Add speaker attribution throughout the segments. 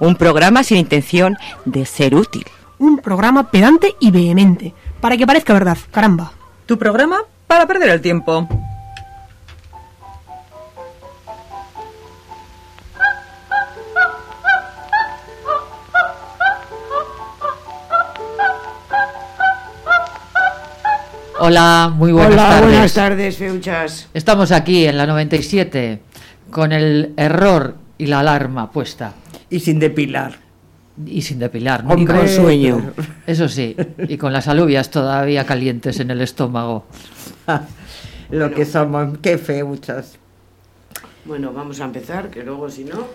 Speaker 1: Un programa sin intención de ser útil.
Speaker 2: Un programa pedante y vehemente, para que parezca verdad, caramba.
Speaker 3: Tu programa para perder el tiempo.
Speaker 4: Hola, muy buenas
Speaker 5: Hola,
Speaker 4: tardes.
Speaker 5: buenas tardes, feuchas.
Speaker 4: Estamos aquí en la 97 con el error y la alarma puesta
Speaker 5: Y sin depilar.
Speaker 4: y sin depilar. ¿no?
Speaker 5: Hombre,
Speaker 4: Y con-
Speaker 5: con sueño.
Speaker 4: Eso sí, y con las alubias todavía calientes en el estómago.
Speaker 5: Lo que somos, qué feuchas. Bueno, vamos a empezar, que luego si no,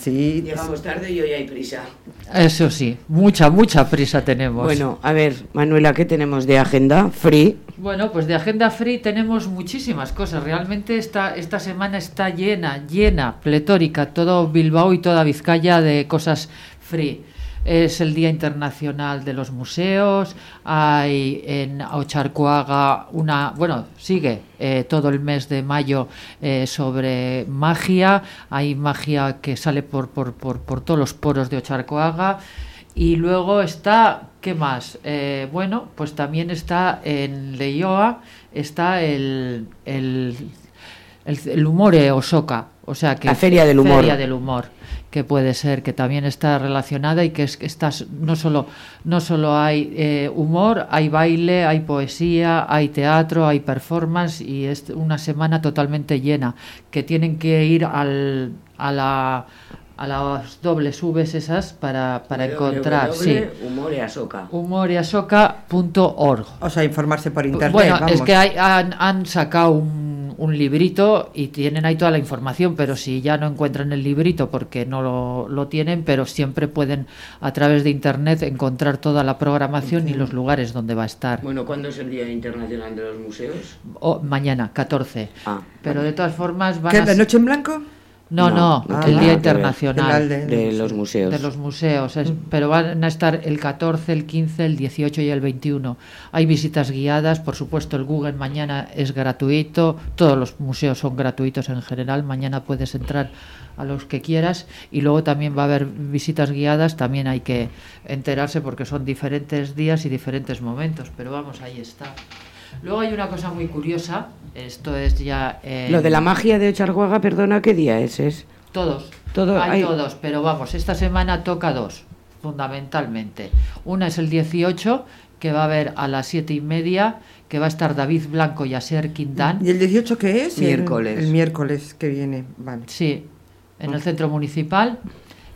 Speaker 6: Sí,
Speaker 5: llegamos tarde y hoy hay prisa.
Speaker 4: Eso sí, mucha, mucha prisa tenemos.
Speaker 5: Bueno, a ver, Manuela, ¿qué tenemos de agenda? Free.
Speaker 4: Bueno, pues de Agenda Free tenemos muchísimas cosas. Realmente esta, esta semana está llena, llena, pletórica, todo Bilbao y toda Vizcaya de cosas free. Es el Día Internacional de los Museos, hay en Ocharcoaga una, bueno, sigue eh, todo el mes de mayo eh, sobre magia, hay magia que sale por, por, por, por todos los poros de Ocharcoaga. Y luego está, ¿qué más? Eh, bueno, pues también está en Leioa, está el, el, el, el Humore Osoka, o sea que...
Speaker 5: La Feria del Humor.
Speaker 4: Feria del Humor, que puede ser, que también está relacionada y que es que estás, no solo, no solo hay eh, humor, hay baile, hay poesía, hay teatro, hay performance y es una semana totalmente llena, que tienen que ir al, a la a las dobles Vs esas para, para encontrar, sí.
Speaker 5: Humor y asoca.
Speaker 4: humoriasoca.org.
Speaker 6: o sea, informarse por internet.
Speaker 4: Bueno,
Speaker 6: vamos.
Speaker 4: es que hay- han, han sacado un, un librito y tienen ahí toda la información, pero si ya no encuentran el librito porque no lo, lo tienen, pero siempre pueden a través de internet encontrar toda la programación y los lugares donde va a estar.
Speaker 5: Bueno, ¿cuándo es el Día Internacional de los Museos?
Speaker 4: O mañana, 14.
Speaker 5: Ah,
Speaker 4: Pero de todas formas van
Speaker 6: ¿Qué,
Speaker 4: a...
Speaker 6: ¿De noche en blanco?
Speaker 4: No, no,
Speaker 5: No,
Speaker 6: no
Speaker 4: el Día. Internacional.
Speaker 5: De los museos.
Speaker 4: de los museos, es- pero van a estar el 14, el 15, el 18 y el 21. Hay visitas guiadas, por supuesto el Google mañana es gratuito, todos los museos son gratuitos en general, mañana puedes entrar a los que quieras y luego también va a haber visitas guiadas, también hay que enterarse porque son diferentes días y diferentes momentos, pero vamos, ahí está. Luego hay una cosa muy curiosa, esto es ya...
Speaker 5: Lo de la magia de Ocharguaga, perdona, ¿qué día es? es?
Speaker 4: todos.
Speaker 5: Todo-
Speaker 4: hay
Speaker 5: hay-
Speaker 4: todos, pero vamos, esta semana toca dos, fundamentalmente. Una es el 18, que va a haber a las siete y media, que va a estar David Blanco y Asier Quintán.
Speaker 6: ¿Y el 18 qué es? El-
Speaker 5: Miércoles.
Speaker 6: El, miércoles que viene, vale.
Speaker 4: Sí, en el centro municipal.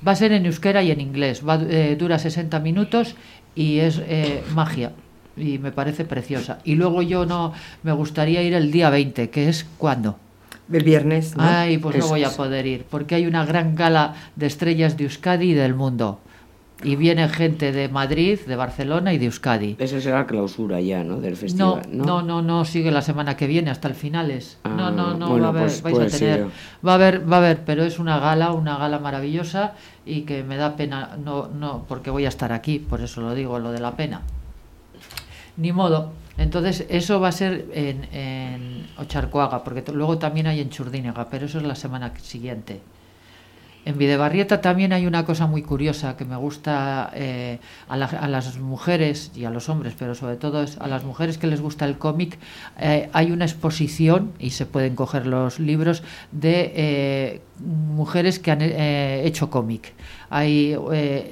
Speaker 4: Va a ser en euskera y en inglés. Va, eh, dura 60 minutos y es eh, magia. Y me parece preciosa. Y luego yo no me gustaría ir el día 20, que es cuando.
Speaker 6: El viernes, ¿no?
Speaker 4: Ay, pues no
Speaker 5: Es-
Speaker 4: voy a poder ir, porque hay una gran gala de estrellas de Euskadi y del mundo. Y viene gente de Madrid, de Barcelona y de Euskadi.
Speaker 5: Esa será la clausura ya, ¿no? Del
Speaker 4: No,
Speaker 5: festival.
Speaker 4: no, no, no, sigue la semana que viene hasta el finales.
Speaker 5: Ah,
Speaker 4: no, no, no,
Speaker 5: bueno,
Speaker 4: va a haber,
Speaker 5: pues
Speaker 4: vais a tener,
Speaker 5: ser.
Speaker 4: va a haber, va a haber, pero es una gala, una gala maravillosa y que me da pena, no, no, porque voy a estar aquí, por eso lo digo, lo de la pena. Ni modo. Entonces, eso va a ser en, en Ocharcoaga, porque luego también hay en Churdínega, pero eso es la semana siguiente. En Videbarrieta también hay una cosa muy curiosa que me gusta eh, a, a las mujeres y a los hombres, pero sobre todo es a las mujeres que les gusta el cómic. eh, hay una exposición, y se pueden coger los libros, de eh, mujeres que han eh, hecho cómic. Hay,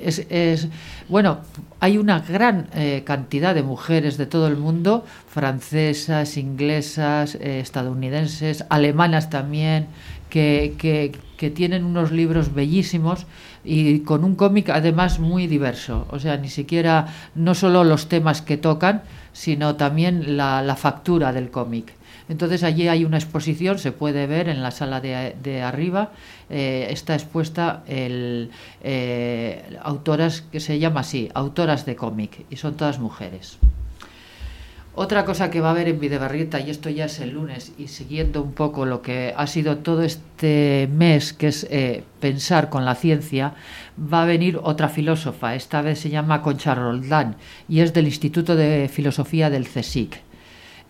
Speaker 4: es, es- bueno, hay una gran cantidad de mujeres de todo el mundo, francesas, inglesas, estadounidenses, alemanas también, que, que- que tienen unos libros bellísimos y con un cómic además muy diverso. O sea, ni siquiera, no solo los temas que tocan, sino también la, la factura del cómic. Entonces allí hay una exposición, se puede ver en la sala de, de arriba, eh, está expuesta el, eh, autoras que se llama así, autoras de cómic, y son todas mujeres. Otra cosa que va a haber en Videbarrieta, y esto ya es el lunes, y siguiendo un poco lo que ha sido todo este mes, que es eh, pensar con la ciencia, va a venir otra filósofa, esta vez se llama Concha Roldán, y es del Instituto de Filosofía del CSIC.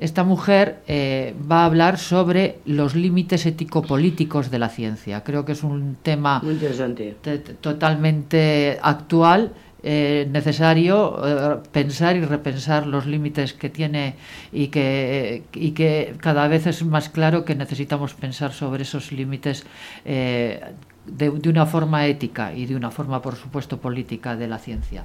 Speaker 4: Esta mujer eh, va a hablar sobre los límites ético-políticos de la ciencia. Creo que es un tema
Speaker 5: Muy interesante.
Speaker 4: totalmente actual, eh, necesario eh, pensar y repensar los límites que tiene y que, y que cada vez es más claro que necesitamos pensar sobre esos límites eh, de, una forma ética y de una forma, por supuesto, política de la ciencia.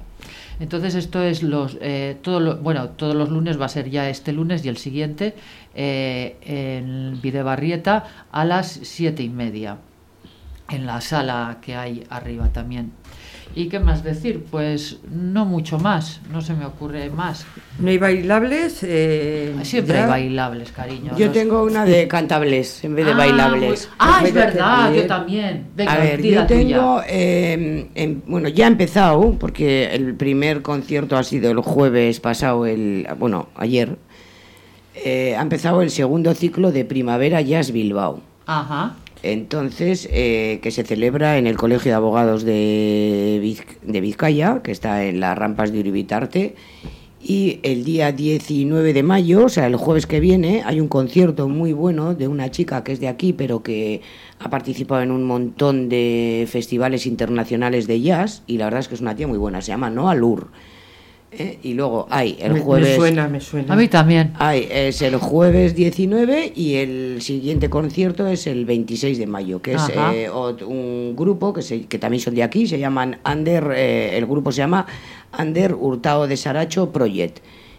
Speaker 4: Entonces esto es los eh, todo lo- bueno todos los lunes va a ser ya este lunes y el siguiente en Videbarrieta a las siete y media en la sala que hay arriba también. ¿Y qué más decir? Pues no mucho más, no se me ocurre más.
Speaker 6: ¿No hay bailables? Eh,
Speaker 4: Siempre
Speaker 6: ya.
Speaker 4: hay bailables, cariño.
Speaker 5: Yo
Speaker 4: Los-
Speaker 5: tengo una de cantables en vez de
Speaker 4: Ah,
Speaker 5: bailables.
Speaker 4: muy- Ah, es verdad, yo también. Venga,
Speaker 5: a ver, yo tengo, eh, em, bueno, ya he empezado, porque el primer concierto ha sido el jueves pasado, el, bueno, ayer. Eh, ha empezado el segundo ciclo de Primavera Jazz Bilbao.
Speaker 4: Ajá.
Speaker 5: Entonces, eh, que se celebra en el Colegio de Abogados de, Viz- de Vizcaya, que está en las rampas de Uribitarte. Y el día 19 de mayo, o sea, el jueves que viene, hay un concierto muy bueno de una chica que es de aquí, pero que ha participado en un montón de festivales internacionales de jazz. Y la verdad es que es una tía muy buena, se llama Noa Lur. ¿Eh? Y luego hay el
Speaker 6: Me-
Speaker 5: jueves.
Speaker 6: Me suena, me suena.
Speaker 4: A mí también.
Speaker 5: Hay, es el jueves 19 y el siguiente concierto es el 26 de mayo, que es eh, un grupo que, se- que también son de aquí, se llaman Ander, eh, el grupo se llama Ander Hurtado de Saracho Project.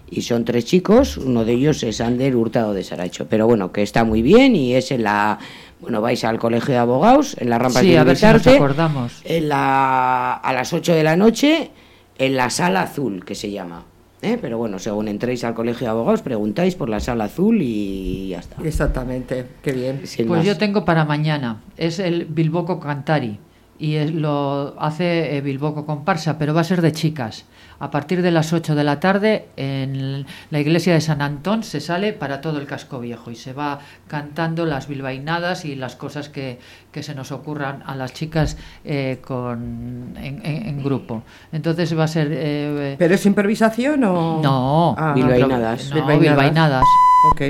Speaker 5: Y son tres chicos, uno de ellos es Ander Hurtado de Saracho. Pero bueno, que está muy bien y es en la... Bueno, vais al colegio de abogados, en la rampa
Speaker 4: Sí,
Speaker 5: de
Speaker 4: a ver si nos acordamos.
Speaker 5: en la, a las 8 de la noche en la sala azul, que se llama. ¿eh? Pero bueno, según entréis al colegio de abogados, preguntáis por la sala azul y ya está.
Speaker 6: Exactamente, qué bien.
Speaker 5: Sin
Speaker 4: Pues
Speaker 5: más.
Speaker 4: yo tengo para mañana. Es el Bilboco Cantari. Y es- lo hace eh, Bilboco Comparsa, pero va a ser de chicas. A partir de las 8 de la tarde en la iglesia de San Antón se sale para todo el casco viejo y se va cantando las bilbainadas y las cosas que, que se nos ocurran a las chicas eh, con, en, en- en grupo. Entonces va a ser... eh,
Speaker 6: ¿Pero es improvisación o...?
Speaker 4: no,
Speaker 6: Ah,
Speaker 5: Bilbainadas.
Speaker 4: no,
Speaker 6: Bilbainadas.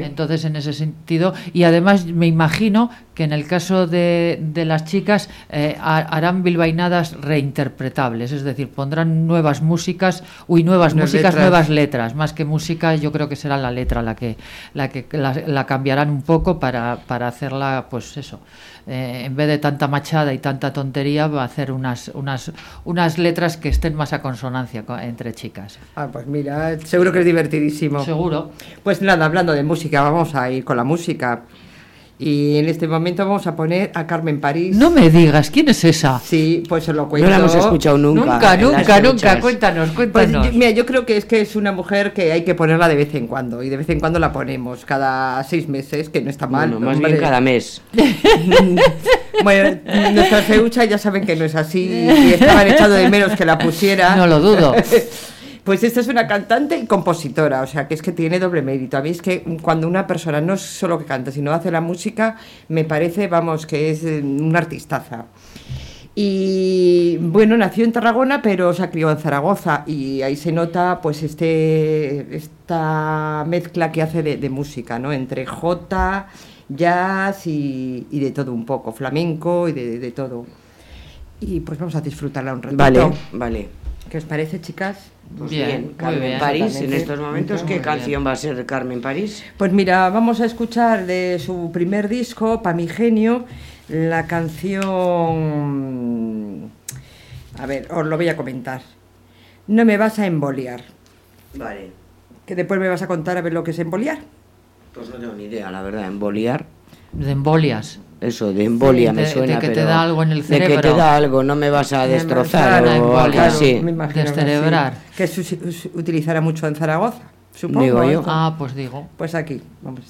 Speaker 4: Entonces, en ese sentido, y además me imagino que en el caso de, de las chicas eh, ha- harán bilbainadas reinterpretables, es decir, pondrán nuevas músicas, uy, nuevas músicas,
Speaker 6: letras.
Speaker 4: nuevas letras, más que música, yo creo que será la letra la que la que la, la cambiarán un poco para, para hacerla, pues eso, eh, en vez de tanta machada y tanta tontería, va a hacer unas unas unas letras que estén más a consonancia co- entre chicas.
Speaker 6: Ah, pues mira, seguro que es divertidísimo.
Speaker 4: Seguro.
Speaker 6: Pues nada, hablando de música, vamos a ir con la música. Y en este momento vamos a poner a Carmen París.
Speaker 4: No me digas, ¿quién es esa?
Speaker 6: Sí, pues os lo cuento.
Speaker 5: No la hemos escuchado nunca.
Speaker 4: Nunca,
Speaker 5: las
Speaker 4: nunca, nunca. Cuéntanos,
Speaker 6: Pues
Speaker 4: cuéntanos.
Speaker 6: yo- mira, yo creo que es que es una mujer que hay que ponerla de vez en cuando. Y de vez en cuando la ponemos, cada seis meses, que no está mal.
Speaker 5: Bueno, más bien cada mes.
Speaker 6: Bueno, nuestras feuchas ya saben que no es así. Y estaban echando de menos que la pusiera.
Speaker 4: No lo dudo.
Speaker 6: Pues esta es una cantante y compositora, o sea, que es que tiene doble mérito. A que cuando una persona no es solo que canta, sino hace la música, me parece, vamos, que es mm, una artistaza. Y bueno, nació en Tarragona, pero se crió en Zaragoza y ahí se nota pues este, esta mezcla que hace de, música, ¿no? Entre jota, jazz y, de todo un poco, flamenco y de, de, todo.
Speaker 7: Y pues vamos a disfrutarla un ratito.
Speaker 5: Vale, vale.
Speaker 7: ¿Qué os parece, chicas?
Speaker 5: Pues
Speaker 4: bien,
Speaker 5: Carmen París, en estos momentos, ¿qué canción va a ser Carmen París?
Speaker 7: Pues mira, vamos a escuchar de su primer disco, Pamigenio, la canción... A ver, os lo voy a comentar. No me vas a emboliar.
Speaker 5: Vale.
Speaker 7: Que después me vas a contar a ver lo que es emboliar.
Speaker 5: Pues no tengo ni idea, la verdad, emboliar.
Speaker 4: De embolias.
Speaker 5: Eso de embolia me suena,
Speaker 4: de que
Speaker 5: pero te
Speaker 4: da algo en el cerebro.
Speaker 5: De que te da algo, no me vas a destrozar
Speaker 4: de
Speaker 5: o algo así.
Speaker 7: Descerebrar. Que, sí, que se utilizará mucho en Zaragoza, supongo.
Speaker 5: Digo yo.
Speaker 4: Ah, pues digo.
Speaker 7: Pues aquí, vamos.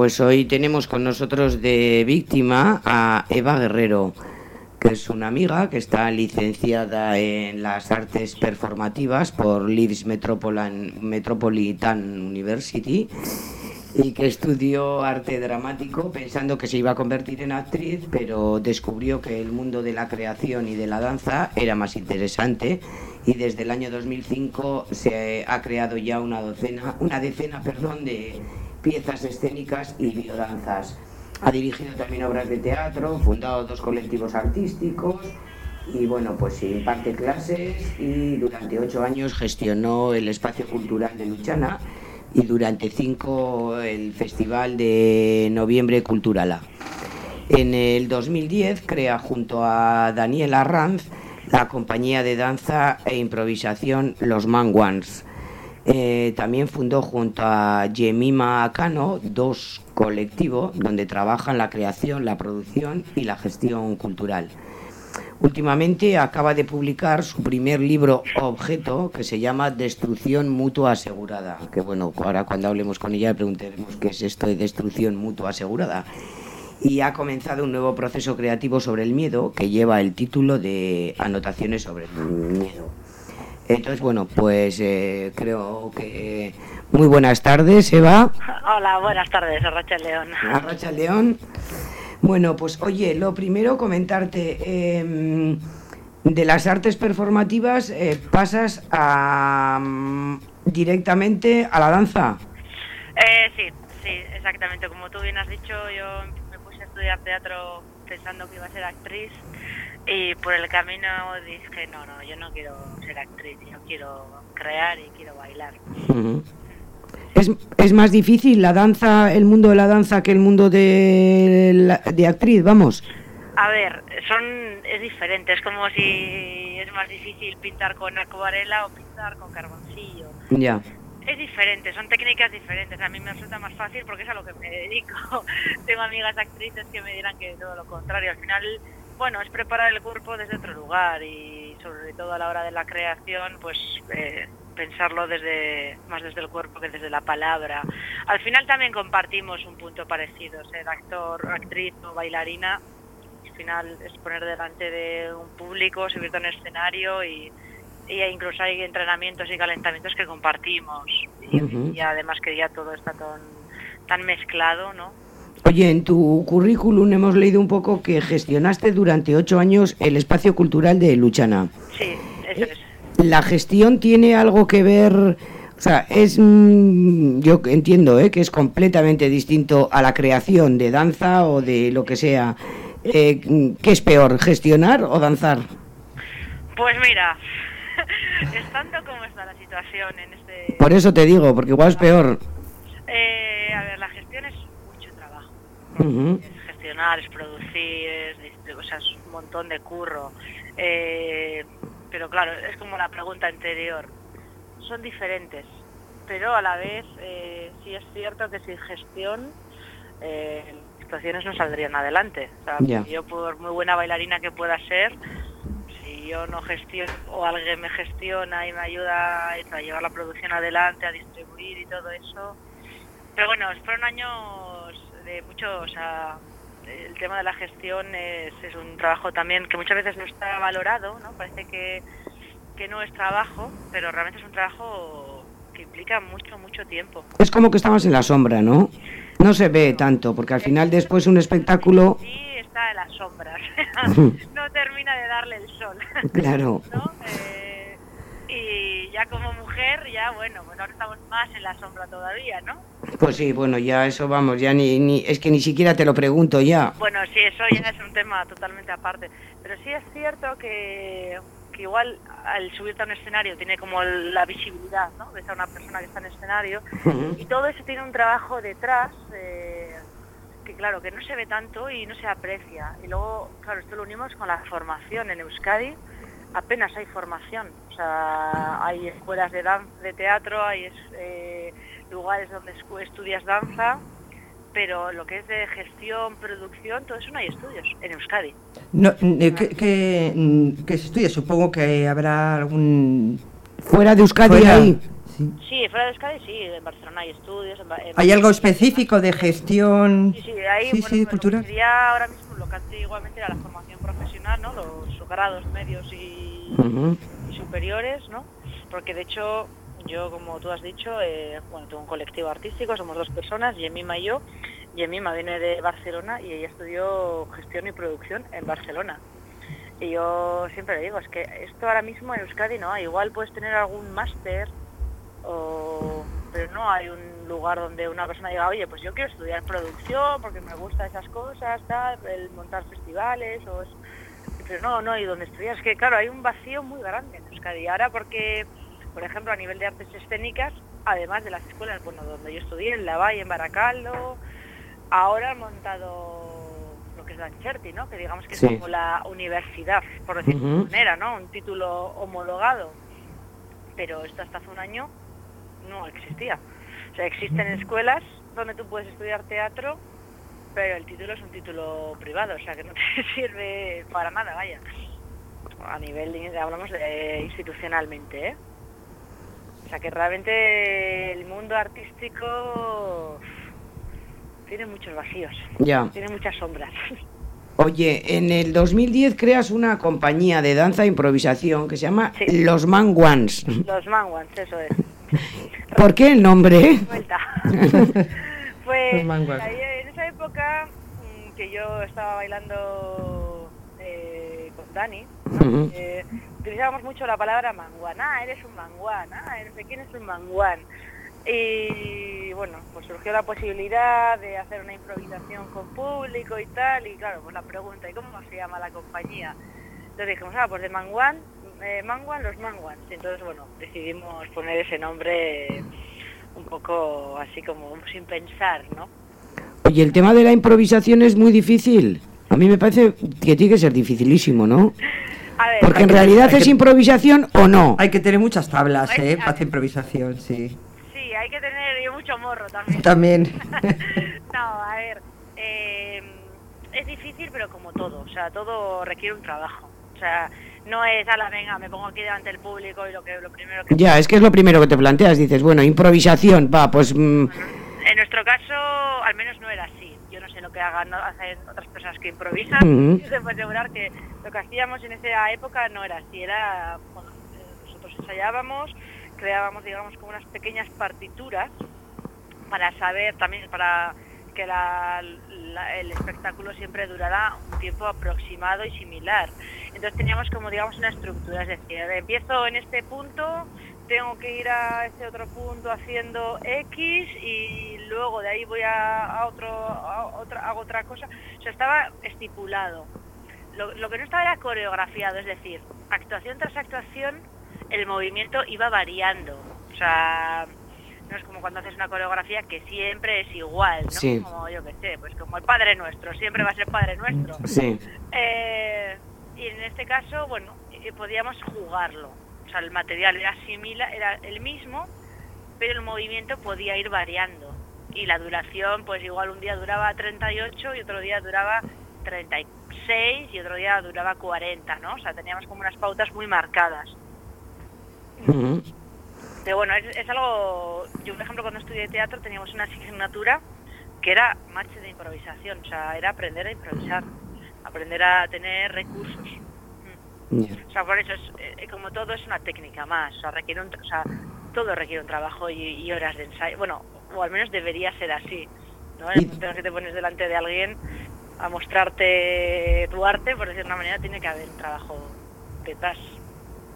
Speaker 5: Pues hoy tenemos con nosotros de víctima a Eva Guerrero, que es una amiga que está licenciada en las artes performativas por Leeds Metropolitan, Metropolitan University y que estudió arte dramático pensando que se iba a convertir en actriz, pero descubrió que el mundo de la creación y de la danza era más interesante y desde el año 2005 se ha creado ya una docena, una decena, perdón, de piezas escénicas y biodanzas. Ha dirigido también obras de teatro, fundado dos colectivos artísticos y bueno, pues imparte clases y durante ocho años gestionó el espacio cultural de Luchana y durante cinco el Festival de Noviembre Culturala. En el 2010 crea junto a Daniel Arranz la compañía de danza e improvisación Los Manguans. Eh, también fundó junto a Jemima Cano dos colectivos donde trabajan la creación, la producción y la gestión cultural. Últimamente acaba de publicar su primer libro objeto que se llama Destrucción Mutua Asegurada. Que bueno, ahora cuando hablemos con ella le preguntaremos qué es esto de destrucción mutua asegurada. Y ha comenzado un nuevo proceso creativo sobre el miedo que lleva el título de Anotaciones sobre el miedo. Entonces, bueno, pues eh, creo que... Muy buenas tardes, Eva.
Speaker 8: Hola, buenas tardes, Arracha León.
Speaker 5: Arracha León. Bueno, pues oye, lo primero comentarte, eh, de las artes performativas eh, pasas a, mm, directamente a la danza.
Speaker 8: Eh, sí, sí, exactamente. Como tú bien has dicho, yo me puse a estudiar teatro pensando que iba a ser actriz y por el camino dije, no, no, yo no quiero ser actriz, yo quiero crear y quiero bailar.
Speaker 5: ¿Es, es más difícil la danza, el mundo de la danza que el mundo de, la- de actriz, vamos.
Speaker 8: A ver, son es diferente, es como si es más difícil pintar con acuarela o pintar con carboncillo.
Speaker 5: Ya.
Speaker 8: Es diferente, son técnicas diferentes. A mí me resulta más fácil porque es a lo que me dedico. Tengo amigas actrices que me dirán que todo lo contrario. Al final, bueno, es preparar el cuerpo desde otro lugar y sobre todo a la hora de la creación, pues eh, pensarlo desde más desde el cuerpo que desde la palabra. Al final también compartimos un punto parecido, ser actor, actriz o bailarina. Al final es poner delante de un público, subirte a un escenario y, y incluso hay entrenamientos y calentamientos que compartimos y, y además que ya todo está tan, tan mezclado, ¿no?
Speaker 5: Oye, en tu currículum hemos leído un poco que gestionaste durante ocho años el espacio cultural de Luchana.
Speaker 8: Sí, eso es.
Speaker 5: ¿La gestión tiene algo que ver? O sea, es. mm, Yo entiendo ¿eh? que es completamente distinto a la creación de danza o de lo que sea. Eh, ¿Qué es peor, gestionar o danzar?
Speaker 8: Pues mira, estando como está la situación en este...
Speaker 5: Por eso te digo, porque igual es peor.
Speaker 8: Eh, a ver, la gestión es mucho Es gestionar, es producir, es, o sea, es un montón de curro. Eh, pero claro, es como la pregunta anterior. Son diferentes, pero a la vez eh, sí es cierto que sin gestión eh, situaciones no saldrían adelante. O sea. Yo por muy buena bailarina que pueda ser, si yo no gestiono o alguien me gestiona y me ayuda a llevar la producción adelante, a distribuir y todo eso, pero bueno, fueron años de mucho, o sea, el tema de la gestión es, es un trabajo también que muchas veces no está valorado, ¿no? Parece que, que no es trabajo, pero realmente es un trabajo que implica mucho, mucho tiempo.
Speaker 5: Es como que estamos en la sombra, ¿no? No se ve tanto, porque al final después un espectáculo...
Speaker 8: Sí, está en las sombras, no termina de darle el sol.
Speaker 5: Claro.
Speaker 8: ¿no? Eh, y ya como mujer, ya bueno, bueno, ahora estamos más en la sombra todavía, ¿no?
Speaker 5: Pues sí, bueno, ya eso vamos, ya ni, ni... Es que ni siquiera te lo pregunto ya.
Speaker 8: Bueno, sí, eso ya es un tema totalmente aparte. Pero sí es cierto que, que igual al subirte a un escenario tiene como la visibilidad, ¿no? Ves a una persona que está en escenario y todo eso tiene un trabajo detrás eh, que claro, que no se ve tanto y no se aprecia. Y luego, claro, esto lo unimos con la formación en Euskadi. Apenas hay formación, sea, hay escuelas de, dan de teatro, hay es- eh, lugares donde estudias danza, pero lo que es de gestión, producción, todo eso no hay estudios en Euskadi.
Speaker 6: No, eh, ¿qué, qué, mm, qué se estudia? Supongo que habrá algún...
Speaker 5: Fuera de Euskadi
Speaker 6: Fuera.
Speaker 5: hay.
Speaker 6: Sí.
Speaker 8: Sí, fuera de Euskadi sí, en Barcelona hay estudios. En, en
Speaker 6: ¿Hay algo específico de gestión?
Speaker 8: Sí, sí, ahí,
Speaker 6: Sí,
Speaker 8: bueno,
Speaker 6: sí,
Speaker 8: lo que
Speaker 6: cultural.
Speaker 8: sería ahora mismo lo que antiguamente era la formación profesional, ¿no? Los grados medios y superiores, ¿no? Porque de hecho, yo, como tú has dicho, eh, bueno, tengo un colectivo artístico, somos dos personas, Yemima y yo. Yemima viene de Barcelona y ella estudió gestión y producción en Barcelona. Y yo siempre le digo, es que esto ahora mismo en Euskadi no. Igual puedes tener algún máster, o- pero no hay un lugar donde una persona diga, oye, pues yo quiero estudiar producción porque me gustan esas cosas, tal, el montar festivales, o es- pero no, no hay donde estudiar. Es que, claro, hay un vacío muy grande en Euskadi. Ahora porque, por ejemplo, a nivel de artes escénicas, además de las escuelas, bueno, donde yo estudié, en La Valle, en Baracaldo, ahora han montado lo que es la Ancherti, ¿no? Que digamos que
Speaker 5: Sí.
Speaker 8: es como la universidad, por decirlo de
Speaker 5: Ujú.
Speaker 8: alguna manera, ¿no? Un título homologado. Pero esto hasta hace un año no existía. O sea, existen escuelas donde tú puedes estudiar teatro, pero el título es un título privado, o sea que no te sirve para nada, vaya. A nivel, de- hablamos de institucionalmente, ¿eh? O sea que realmente el mundo artístico tiene muchos vacíos,
Speaker 5: Ya.
Speaker 8: tiene muchas sombras.
Speaker 5: Oye, en el 2010 creas una compañía de danza e improvisación que se llama
Speaker 8: Sí.
Speaker 5: Los Man Ones.
Speaker 8: Los manguans, eso es.
Speaker 5: ¿Por qué el nombre?
Speaker 8: Vuelta. pues
Speaker 6: Los manguas.
Speaker 8: ahí en esa época mm, que yo estaba bailando eh, con Dani, eh, utilizábamos mucho la palabra manguán. Ah, eres un manguán. Ah, no sé quién es un manguán. Y bueno, pues surgió la posibilidad de hacer una improvisación con público y tal. Y claro, pues la pregunta, ¿y cómo se llama la compañía? Entonces dijimos, ah, pues de manguán, eh, manguán, los manguans. Entonces, bueno, decidimos poner ese nombre un poco así como sin pensar, ¿no?
Speaker 5: Oye, el tema de la improvisación es muy difícil. A mí me parece que tiene que ser dificilísimo, ¿no?
Speaker 8: A ver,
Speaker 5: Porque en realidad
Speaker 6: hay
Speaker 5: es
Speaker 6: que-
Speaker 5: improvisación o no.
Speaker 6: Hay que tener muchas tablas, ¿eh? Para hacer improvisación, sí.
Speaker 8: sí, hay que tener y mucho morro también.
Speaker 6: También.
Speaker 8: no, a ver, eh, es difícil, pero como todo, o sea, todo requiere un trabajo. O sea, no es, a la venga, me pongo aquí delante del público y lo que lo primero que...
Speaker 5: Ya, es que es lo primero que te planteas. Dices, bueno, improvisación, va, pues... mm,
Speaker 8: En nuestro caso, al menos no era así. Yo no sé lo que hagan, hacen otras personas que improvisan.
Speaker 5: Ujú.
Speaker 8: Y se puede asegurar que lo que hacíamos en esa época no era así. Era, bueno, eh, nosotros ensayábamos, creábamos, digamos, como unas pequeñas partituras para saber también, para que la- la- el espectáculo siempre durara un tiempo aproximado y similar. Entonces teníamos como, digamos, una estructura, es decir, empiezo en este punto, tengo que ir a este otro punto haciendo X y luego de ahí voy a, a otro, a otra, hago otra cosa. O sea, estaba estipulado. Lo, lo que no estaba era coreografiado, es decir, actuación tras actuación, el movimiento iba variando. O sea, no es como cuando haces una coreografía que siempre es igual, ¿no?
Speaker 5: Sí.
Speaker 8: Como yo que sé, pues como el Padre Nuestro, siempre va a ser Padre Nuestro.
Speaker 5: Sí.
Speaker 8: Eh, y en este caso, bueno, eh, podíamos jugarlo. O sea, el material era similar, era el mismo, pero el movimiento podía ir variando. Y la duración, pues igual un día duraba 38 y otro día duraba 36 y otro día duraba 40, ¿no? O sea, teníamos como unas pautas muy marcadas. Pero bueno, es, es algo... Yo, por ejemplo, cuando estudié teatro teníamos una asignatura que era marcha de improvisación, o sea, era aprender a improvisar, aprender a tener recursos.
Speaker 5: Ya.
Speaker 8: O sea, por eso, es, eh, como todo, es una técnica más. O sea, requiere un, o sea todo requiere un trabajo y, y horas de ensayo. Bueno, o al menos debería ser así. ¿no? En el momento en que te pones delante de alguien a mostrarte tu arte, por decir de una manera, tiene que haber un trabajo detrás.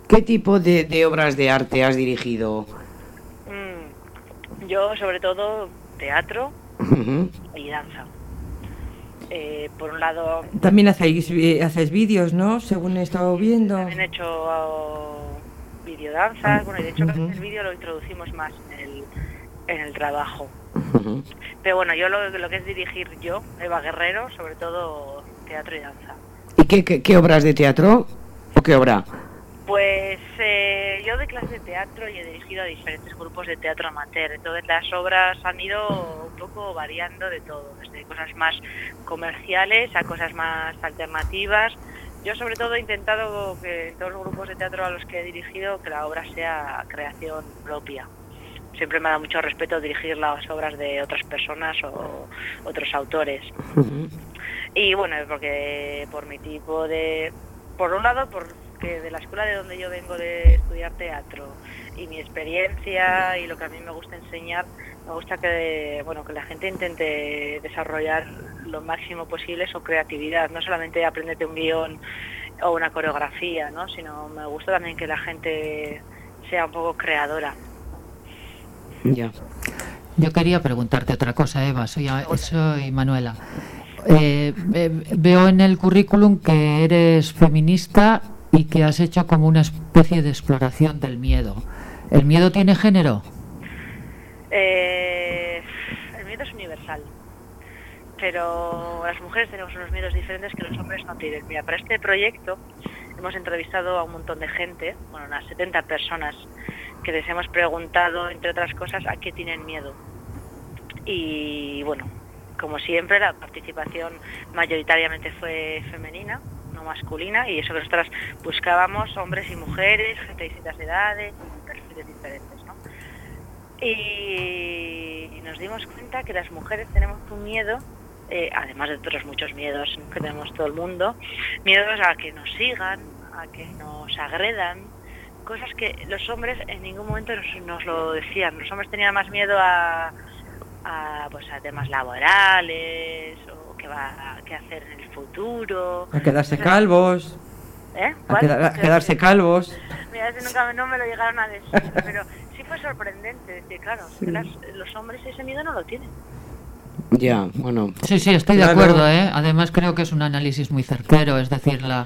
Speaker 5: ¿Qué tipo de, de obras de arte has dirigido?
Speaker 8: Mm, yo, sobre todo, teatro
Speaker 5: Ujú.
Speaker 8: y danza. Eh, por un lado,
Speaker 6: También hacéis, hacéis vídeos, ¿no? Según he estado viendo.
Speaker 8: también he hecho oh, videodanzas. Bueno, y de hecho,
Speaker 6: Ujú.
Speaker 8: el vídeo lo introducimos más en el, en el trabajo. Pero bueno, yo lo, lo que es dirigir yo, Eva Guerrero, sobre todo teatro y danza.
Speaker 5: ¿Y qué, qué, qué obras de teatro? ¿O qué obra?
Speaker 8: Pues eh, yo doy clases de teatro y he dirigido a diferentes grupos de teatro amateur. Entonces las obras han ido un poco variando de todo, desde cosas más comerciales a cosas más alternativas. Yo sobre todo he intentado que en todos los grupos de teatro a los que he dirigido que la obra sea creación propia. Siempre me da mucho respeto dirigir las obras de otras personas o otros autores. Y bueno, porque por mi tipo de... Por un lado, porque de la escuela de donde yo vengo de estudiar teatro y mi experiencia y lo que a mí me gusta enseñar, me gusta que, bueno, que la gente intente desarrollar lo máximo posible su creatividad, no solamente aprenderte un guion o una coreografía, ¿no? sino me gusta también que la gente sea un poco creadora.
Speaker 5: Ya.
Speaker 4: Yo quería preguntarte otra cosa, Eva. Soy, soy Manuela. Eh, eh, veo en el currículum que eres feminista y que has hecho como una especie de exploración del miedo. ¿El miedo tiene género?
Speaker 8: Eh, el miedo es universal, pero las mujeres tenemos unos miedos diferentes que los hombres no tienen. Mira, para este proyecto hemos entrevistado a un montón de gente, bueno, unas 70 personas, que les hemos preguntado, entre otras cosas, a qué tienen miedo. Y bueno, como siempre, la participación mayoritariamente fue femenina, masculina, y eso que nosotras buscábamos, hombres y mujeres, gente de distintas edades, perfiles diferentes. ¿no? Y nos dimos cuenta que las mujeres tenemos un miedo, eh, además de otros muchos miedos que tenemos todo el mundo, miedos a que nos sigan, a que nos agredan, cosas que los hombres en ningún momento nos, nos lo decían. Los hombres tenían más miedo a a, pues, a temas laborales o qué va qué hacer en el futuro.
Speaker 6: A quedarse calvos.
Speaker 8: ¿Eh?
Speaker 6: A, queda- a quedarse calvos.
Speaker 8: Mira, ese nunca no me lo llegaron a decir, pero sí fue sorprendente. Decir, claro, que las- los hombres ese miedo no lo tienen.
Speaker 5: Ya, bueno.
Speaker 4: Sí, sí, estoy de acuerdo. ¿eh? Además creo que es un análisis muy certero, es decir, la,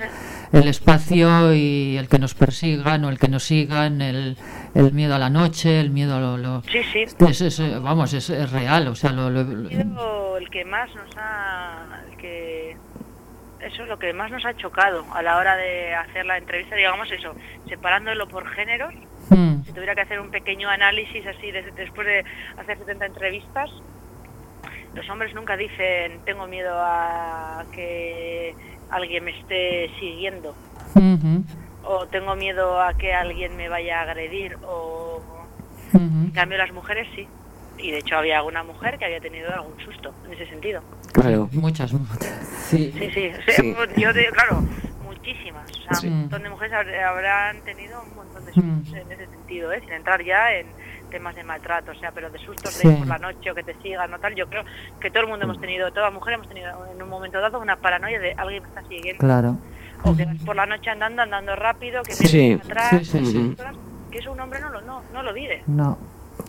Speaker 4: el espacio y el que nos persigan o el que nos sigan, el, el miedo a la noche, el miedo a lo... lo-
Speaker 8: Sí, sí.
Speaker 4: es- es, eh, vamos, es, es real, o sea, lo,
Speaker 8: el que más nos ha el que eso es lo que más nos ha chocado a la hora de hacer la entrevista digamos eso separándolo por géneros
Speaker 4: Mm.
Speaker 8: si tuviera que hacer un pequeño análisis así de- después de hacer 70 entrevistas los hombres nunca dicen tengo miedo a que alguien me esté siguiendo o tengo miedo a que alguien me vaya a agredir o en cambio las mujeres sí y de hecho había alguna mujer que había tenido algún susto en ese sentido
Speaker 5: Claro.
Speaker 4: Muchas.
Speaker 6: Sí.
Speaker 8: Sí, sí,
Speaker 5: Sí.
Speaker 8: yo te- claro, muchísimas. O sea,
Speaker 4: Sí.
Speaker 8: un montón de mujeres habr- habrán tenido un montón de sustos en ese sentido, ¿eh? sin entrar ya en temas de maltrato, o sea, pero de sustos
Speaker 4: Sí.
Speaker 8: de por la noche o que te sigan o tal. Yo creo que todo el mundo hemos tenido, toda mujer hemos tenido en un momento dado una paranoia de alguien me está siguiendo.
Speaker 4: Claro.
Speaker 8: O que vas por la noche andando, andando rápido, que
Speaker 5: Sí.
Speaker 8: atrás.
Speaker 4: Sí, sí, sí.
Speaker 8: cosas Que eso un hombre no lo, no, no lo vive.
Speaker 4: No.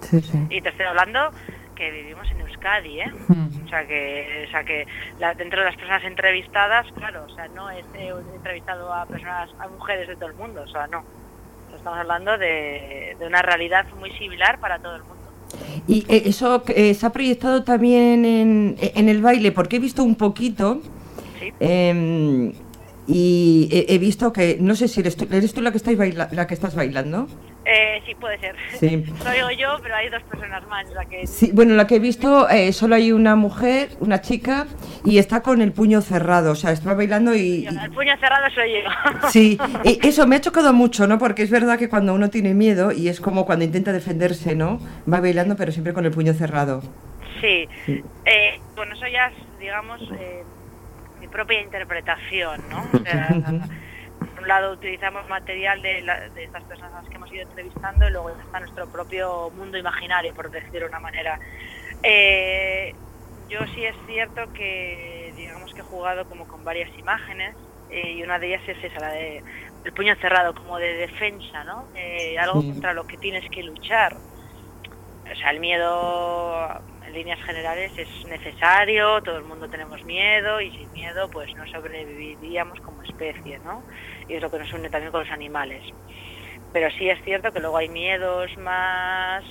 Speaker 4: Sí, sí.
Speaker 8: Y te estoy hablando que vivimos en Euskadi, ¿eh?
Speaker 4: Mm.
Speaker 8: O sea que, o sea que la- dentro de las personas entrevistadas, claro, o sea, no es he entrevistado a personas, a mujeres de todo el mundo, o sea, no. Estamos hablando de, de una realidad muy similar para todo el mundo.
Speaker 6: Y eh, eso eh, se ha proyectado también en, en el baile, porque he visto un poquito
Speaker 8: Sí.
Speaker 6: em, y he, he visto que, no sé si eres tú, eres tú la que, estáis baila- la que estás bailando.
Speaker 8: Eh, sí, puede ser.
Speaker 6: Sí.
Speaker 8: Soy yo, pero hay dos personas más. Sea que
Speaker 6: Sí, bueno, la que he visto, eh, solo hay una mujer, una chica, y está con el puño cerrado, o sea, está bailando y...
Speaker 8: el puño cerrado soy yo.
Speaker 6: Sí, y eso me ha chocado mucho, ¿no? Porque es verdad que cuando uno tiene miedo, y es como cuando intenta defenderse, ¿no? Va bailando, pero siempre con el puño cerrado.
Speaker 8: Sí. Eh, bueno, eso ya es, digamos, eh, mi propia interpretación, ¿no? O sea, lado utilizamos material de, la- de estas personas a las que hemos ido entrevistando y luego está nuestro propio mundo imaginario, por decirlo de una manera. Eh, yo sí es cierto que, digamos que he jugado como con varias imágenes eh, y una de ellas es esa, la de el puño cerrado, como de defensa, ¿no? Eh, algo contra lo que tienes que luchar. O sea, el miedo en líneas generales es necesario, todo el mundo tenemos miedo y sin miedo pues no sobreviviríamos como especie, ¿no? Y es lo que nos une también con los animales. Pero sí es cierto que luego hay miedos más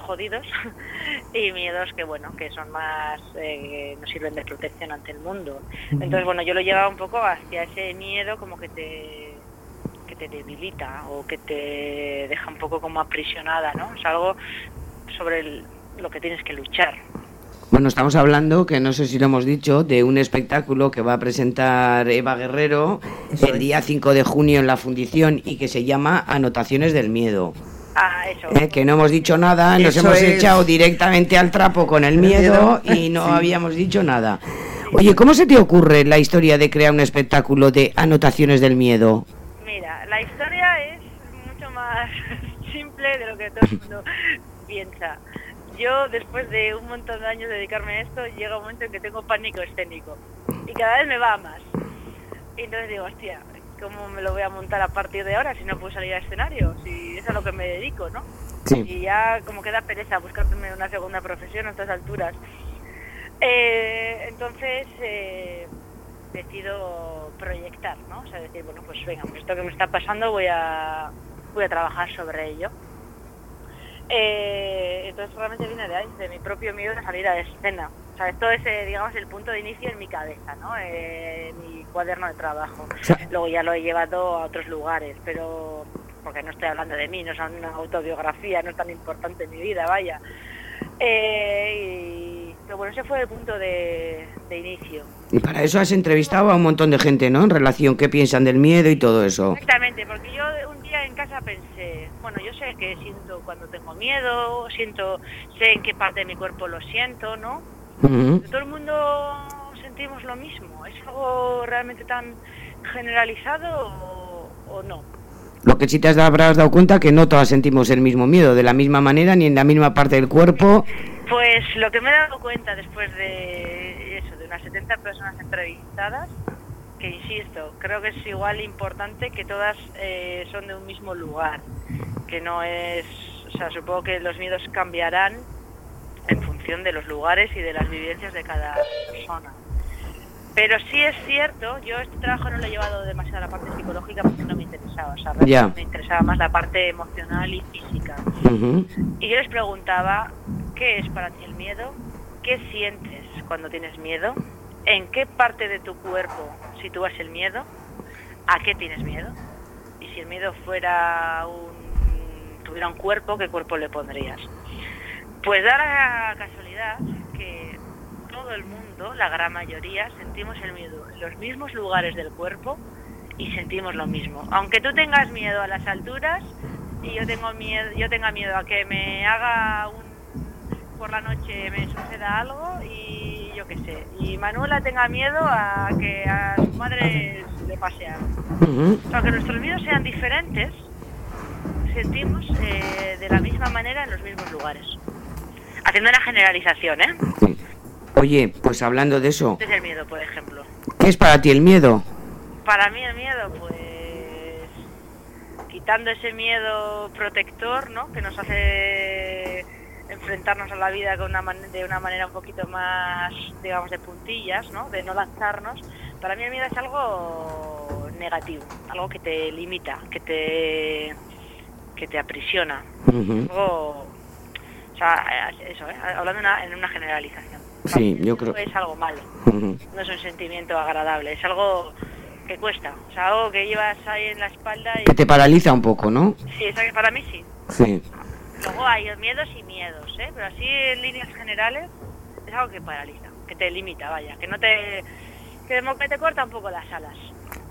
Speaker 8: jodidos y miedos que bueno que son más eh, nos sirven de protección ante el mundo entonces bueno yo lo llevaba un poco hacia ese miedo como que te que te debilita o que te deja un poco como aprisionada, ¿no? Es algo sobre el- lo que tienes que luchar.
Speaker 5: Bueno, estamos hablando, que no sé si lo hemos dicho, de un espectáculo que va a presentar Eva Guerrero el día 5 de junio en la fundición y que se llama Anotaciones del Miedo.
Speaker 8: Ah, eso.
Speaker 5: ¿eh? Que no hemos dicho nada, nos
Speaker 6: Eso
Speaker 5: hemos
Speaker 6: es.
Speaker 5: echado directamente al trapo con
Speaker 6: el
Speaker 5: miedo
Speaker 6: miedo.
Speaker 5: y no
Speaker 6: Sí.
Speaker 5: habíamos dicho nada. Oye, ¿cómo se te ocurre la historia de crear un espectáculo de Anotaciones del Miedo?
Speaker 8: Mira, la historia es mucho más simple de lo que todo el mundo piensa. Yo, después de un montón de años de dedicarme a esto, llega un momento en que tengo pánico escénico. Y cada vez me va más. Y entonces digo, hostia, ¿cómo me lo voy a montar a partir de ahora si no puedo salir al escenario? Si es a lo que me dedico, ¿no?
Speaker 5: Sí.
Speaker 8: Y ya como queda pereza buscarme una segunda profesión a estas alturas. Eh, entonces eh, decido proyectar, ¿no? O sea, decir, bueno, pues venga, pues esto que me está pasando voy a, voy a trabajar sobre ello. Eh, entonces realmente viene de ahí, de mi propio miedo de salir a escena. O sea, esto es, eh, digamos, el punto de inicio en mi cabeza, ¿no? Eh, mi cuaderno de trabajo. Luego ya lo he llevado a otros lugares, pero porque no estoy hablando de mí, no es una autobiografía, no es tan importante en mi vida, vaya. Eh, y, pero bueno, ese fue el punto de, de inicio.
Speaker 5: Y para eso has entrevistado a un montón de gente, ¿no? En relación, ¿qué piensan del miedo y todo eso?
Speaker 8: Exactamente, porque yo un casa pensé, bueno, yo sé que siento cuando tengo miedo, siento, sé en qué parte de mi cuerpo lo siento, ¿no?
Speaker 5: Ujú.
Speaker 8: Todo el mundo sentimos lo mismo. ¿Es algo realmente tan generalizado o, o no?
Speaker 5: Lo que sí te has dado- habrás dado cuenta que no todas sentimos el mismo miedo, de la misma manera, ni en la misma parte del cuerpo.
Speaker 8: Pues lo que me he dado cuenta después de eso, de unas 70 personas entrevistadas, que insisto, creo que es igual importante que todas eh, son de un mismo lugar, que no es, o sea, supongo que los miedos cambiarán en función de los lugares y de las vivencias de cada persona. Pero sí es cierto, yo este trabajo no lo he llevado demasiado a la parte psicológica porque no me interesaba, o sea, me interesaba más la parte emocional y física. Y yo les preguntaba, ¿qué es para ti el miedo? ¿Qué sientes cuando tienes miedo? ¿En qué parte de tu cuerpo sitúas el miedo? ¿A qué tienes miedo? Y si el miedo fuera un, tuviera un cuerpo, ¿qué cuerpo le pondrías? Pues da la casualidad que todo el mundo, la gran mayoría, sentimos el miedo en los mismos lugares del cuerpo y sentimos lo mismo. Aunque tú tengas miedo a las alturas y yo tengo miedo, yo tenga miedo a que me haga un por la noche me suceda algo y yo qué sé. Y Manuela tenga miedo a que a su madre le pase algo. Aunque nuestros miedos sean diferentes, sentimos eh, de la misma manera en los mismos lugares. Haciendo una generalización, ¿eh?
Speaker 5: Oye, pues hablando de eso,
Speaker 8: Este es el miedo, por ejemplo.
Speaker 5: ¿qué es para ti el miedo?
Speaker 8: Para mí el miedo, pues quitando ese miedo protector, ¿no? Que nos hace enfrentarnos a la vida con una man- de una manera un poquito más, digamos, de puntillas, ¿no? De no lanzarnos. Para mí el miedo es algo negativo, algo que te limita, que te que te aprisiona.
Speaker 5: Ujú.
Speaker 8: Algo, o sea, eso, ¿eh? hablando una- en una generalización.
Speaker 5: Sí, yo creo.
Speaker 8: Es algo malo no es un sentimiento agradable, es algo que cuesta, o sea, algo que llevas ahí en la espalda y
Speaker 5: Que te paraliza un poco, ¿no?
Speaker 8: sí, para mí sí.
Speaker 5: Sí.
Speaker 8: Luego hay miedos y miedos, ¿eh? pero así en líneas generales es algo que paraliza, que te limita, vaya, que no te que, que te corta un poco las alas.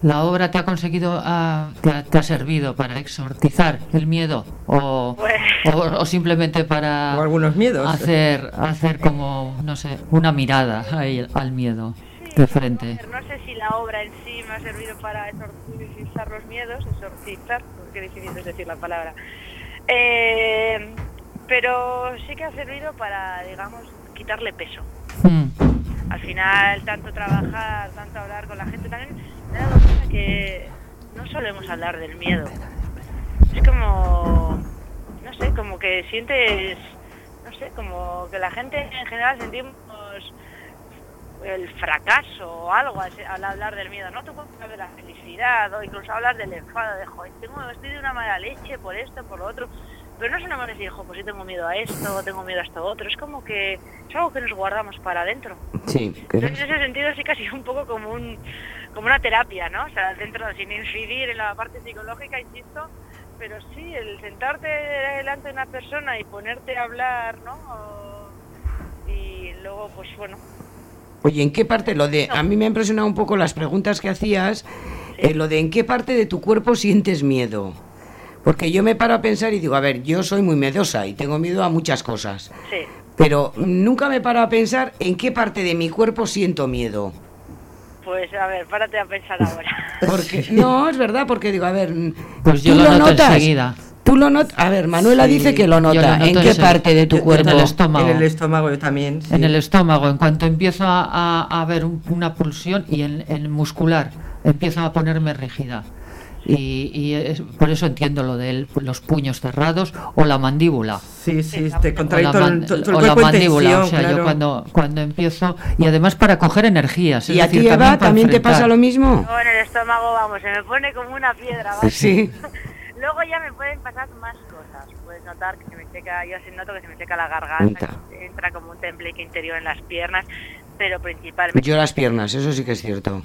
Speaker 4: ¿La obra te ha conseguido, ah, te, ha, te ha servido para exorcizar el miedo? ¿O,
Speaker 8: Pues-
Speaker 4: o, o simplemente para
Speaker 6: O algunos miedos.
Speaker 4: hacer, hacer como, no sé, una mirada ahí al miedo de frente?
Speaker 8: No sé si la obra en sí me ha servido para exorcizar los miedos, exorcizar, qué difícil es decir la palabra. Eh, pero sí que ha servido para, digamos, quitarle peso.
Speaker 4: Mm,
Speaker 8: al final tanto trabajar, tanto hablar con la gente, también me he dado cuenta que no solemos hablar del miedo. Es como, no sé, como que sientes, no sé, como que la gente en general sentimos el fracaso o algo al al hablar del miedo. No tú puedes hablar de la felicidad o incluso hablar del enfado, de joder, tengo, estoy de una mala leche por esto, por lo otro. pero no solemos decir, jo, pues yo tengo miedo a esto, o tengo miedo a esto otro, es como que es algo que nos guardamos para adentro.
Speaker 5: Sí,
Speaker 8: Entonces, en ese sentido sí casi un poco como un como una terapia, ¿no? O sea, dentro, sin incidir en la parte psicológica, insisto, pero sí, el sentarte delante de una persona y ponerte a hablar, ¿no? O- y luego, pues bueno,
Speaker 5: Oye, ¿en qué parte lo de... A mí me ha impresionado un poco las preguntas que hacías, eh, lo de en qué parte de tu cuerpo sientes miedo. Porque yo me paro a pensar y digo, a ver, yo soy muy miedosa y tengo miedo a muchas cosas.
Speaker 8: sí.
Speaker 5: Pero nunca me paro a pensar en qué parte de mi cuerpo siento miedo.
Speaker 8: Pues a ver, párate a pensar ahora.
Speaker 5: Porque, no, es verdad, porque digo, a ver,
Speaker 4: Pues
Speaker 5: ¿tú
Speaker 4: yo lo noto
Speaker 5: notas?
Speaker 4: enseguida.
Speaker 5: Tú lo notas. A ver, Manuela
Speaker 6: Sí,
Speaker 5: dice que lo
Speaker 4: yo lo
Speaker 5: nota.
Speaker 4: noto
Speaker 5: ¿En qué parte de tu
Speaker 4: En
Speaker 5: cuerpo?
Speaker 4: el estómago.
Speaker 6: En el estómago yo también. sí.
Speaker 4: En el estómago, en cuanto empiezo a, a- a ver un- una pulsión y en, en muscular, empiezo a ponerme rígida. Y, y es- por eso entiendo lo de los puños cerrados o la mandíbula.
Speaker 6: Sí, sí, te
Speaker 4: O
Speaker 6: contrae todo, el-
Speaker 4: man-
Speaker 6: todo- todo
Speaker 4: o
Speaker 6: el
Speaker 4: la
Speaker 6: en
Speaker 4: mandíbula,
Speaker 6: tensión,
Speaker 4: o sea, yo
Speaker 6: claro.
Speaker 4: cuando, cuando empiezo, y además para coger energías. es
Speaker 5: ¿Y a
Speaker 4: decir,
Speaker 5: ti, Eva,
Speaker 4: para
Speaker 5: también te pasa lo mismo?
Speaker 8: Luego en el estómago, vamos, se me pone como una piedra, ¿vale?
Speaker 5: Sí.
Speaker 8: Luego ya me pueden pasar más cosas. Puedes notar que se me seca, yo sí noto que se me seca la garganta, que entra como un tembleque interior en las piernas, pero principalmente
Speaker 5: Yo las piernas, eso sí que es cierto.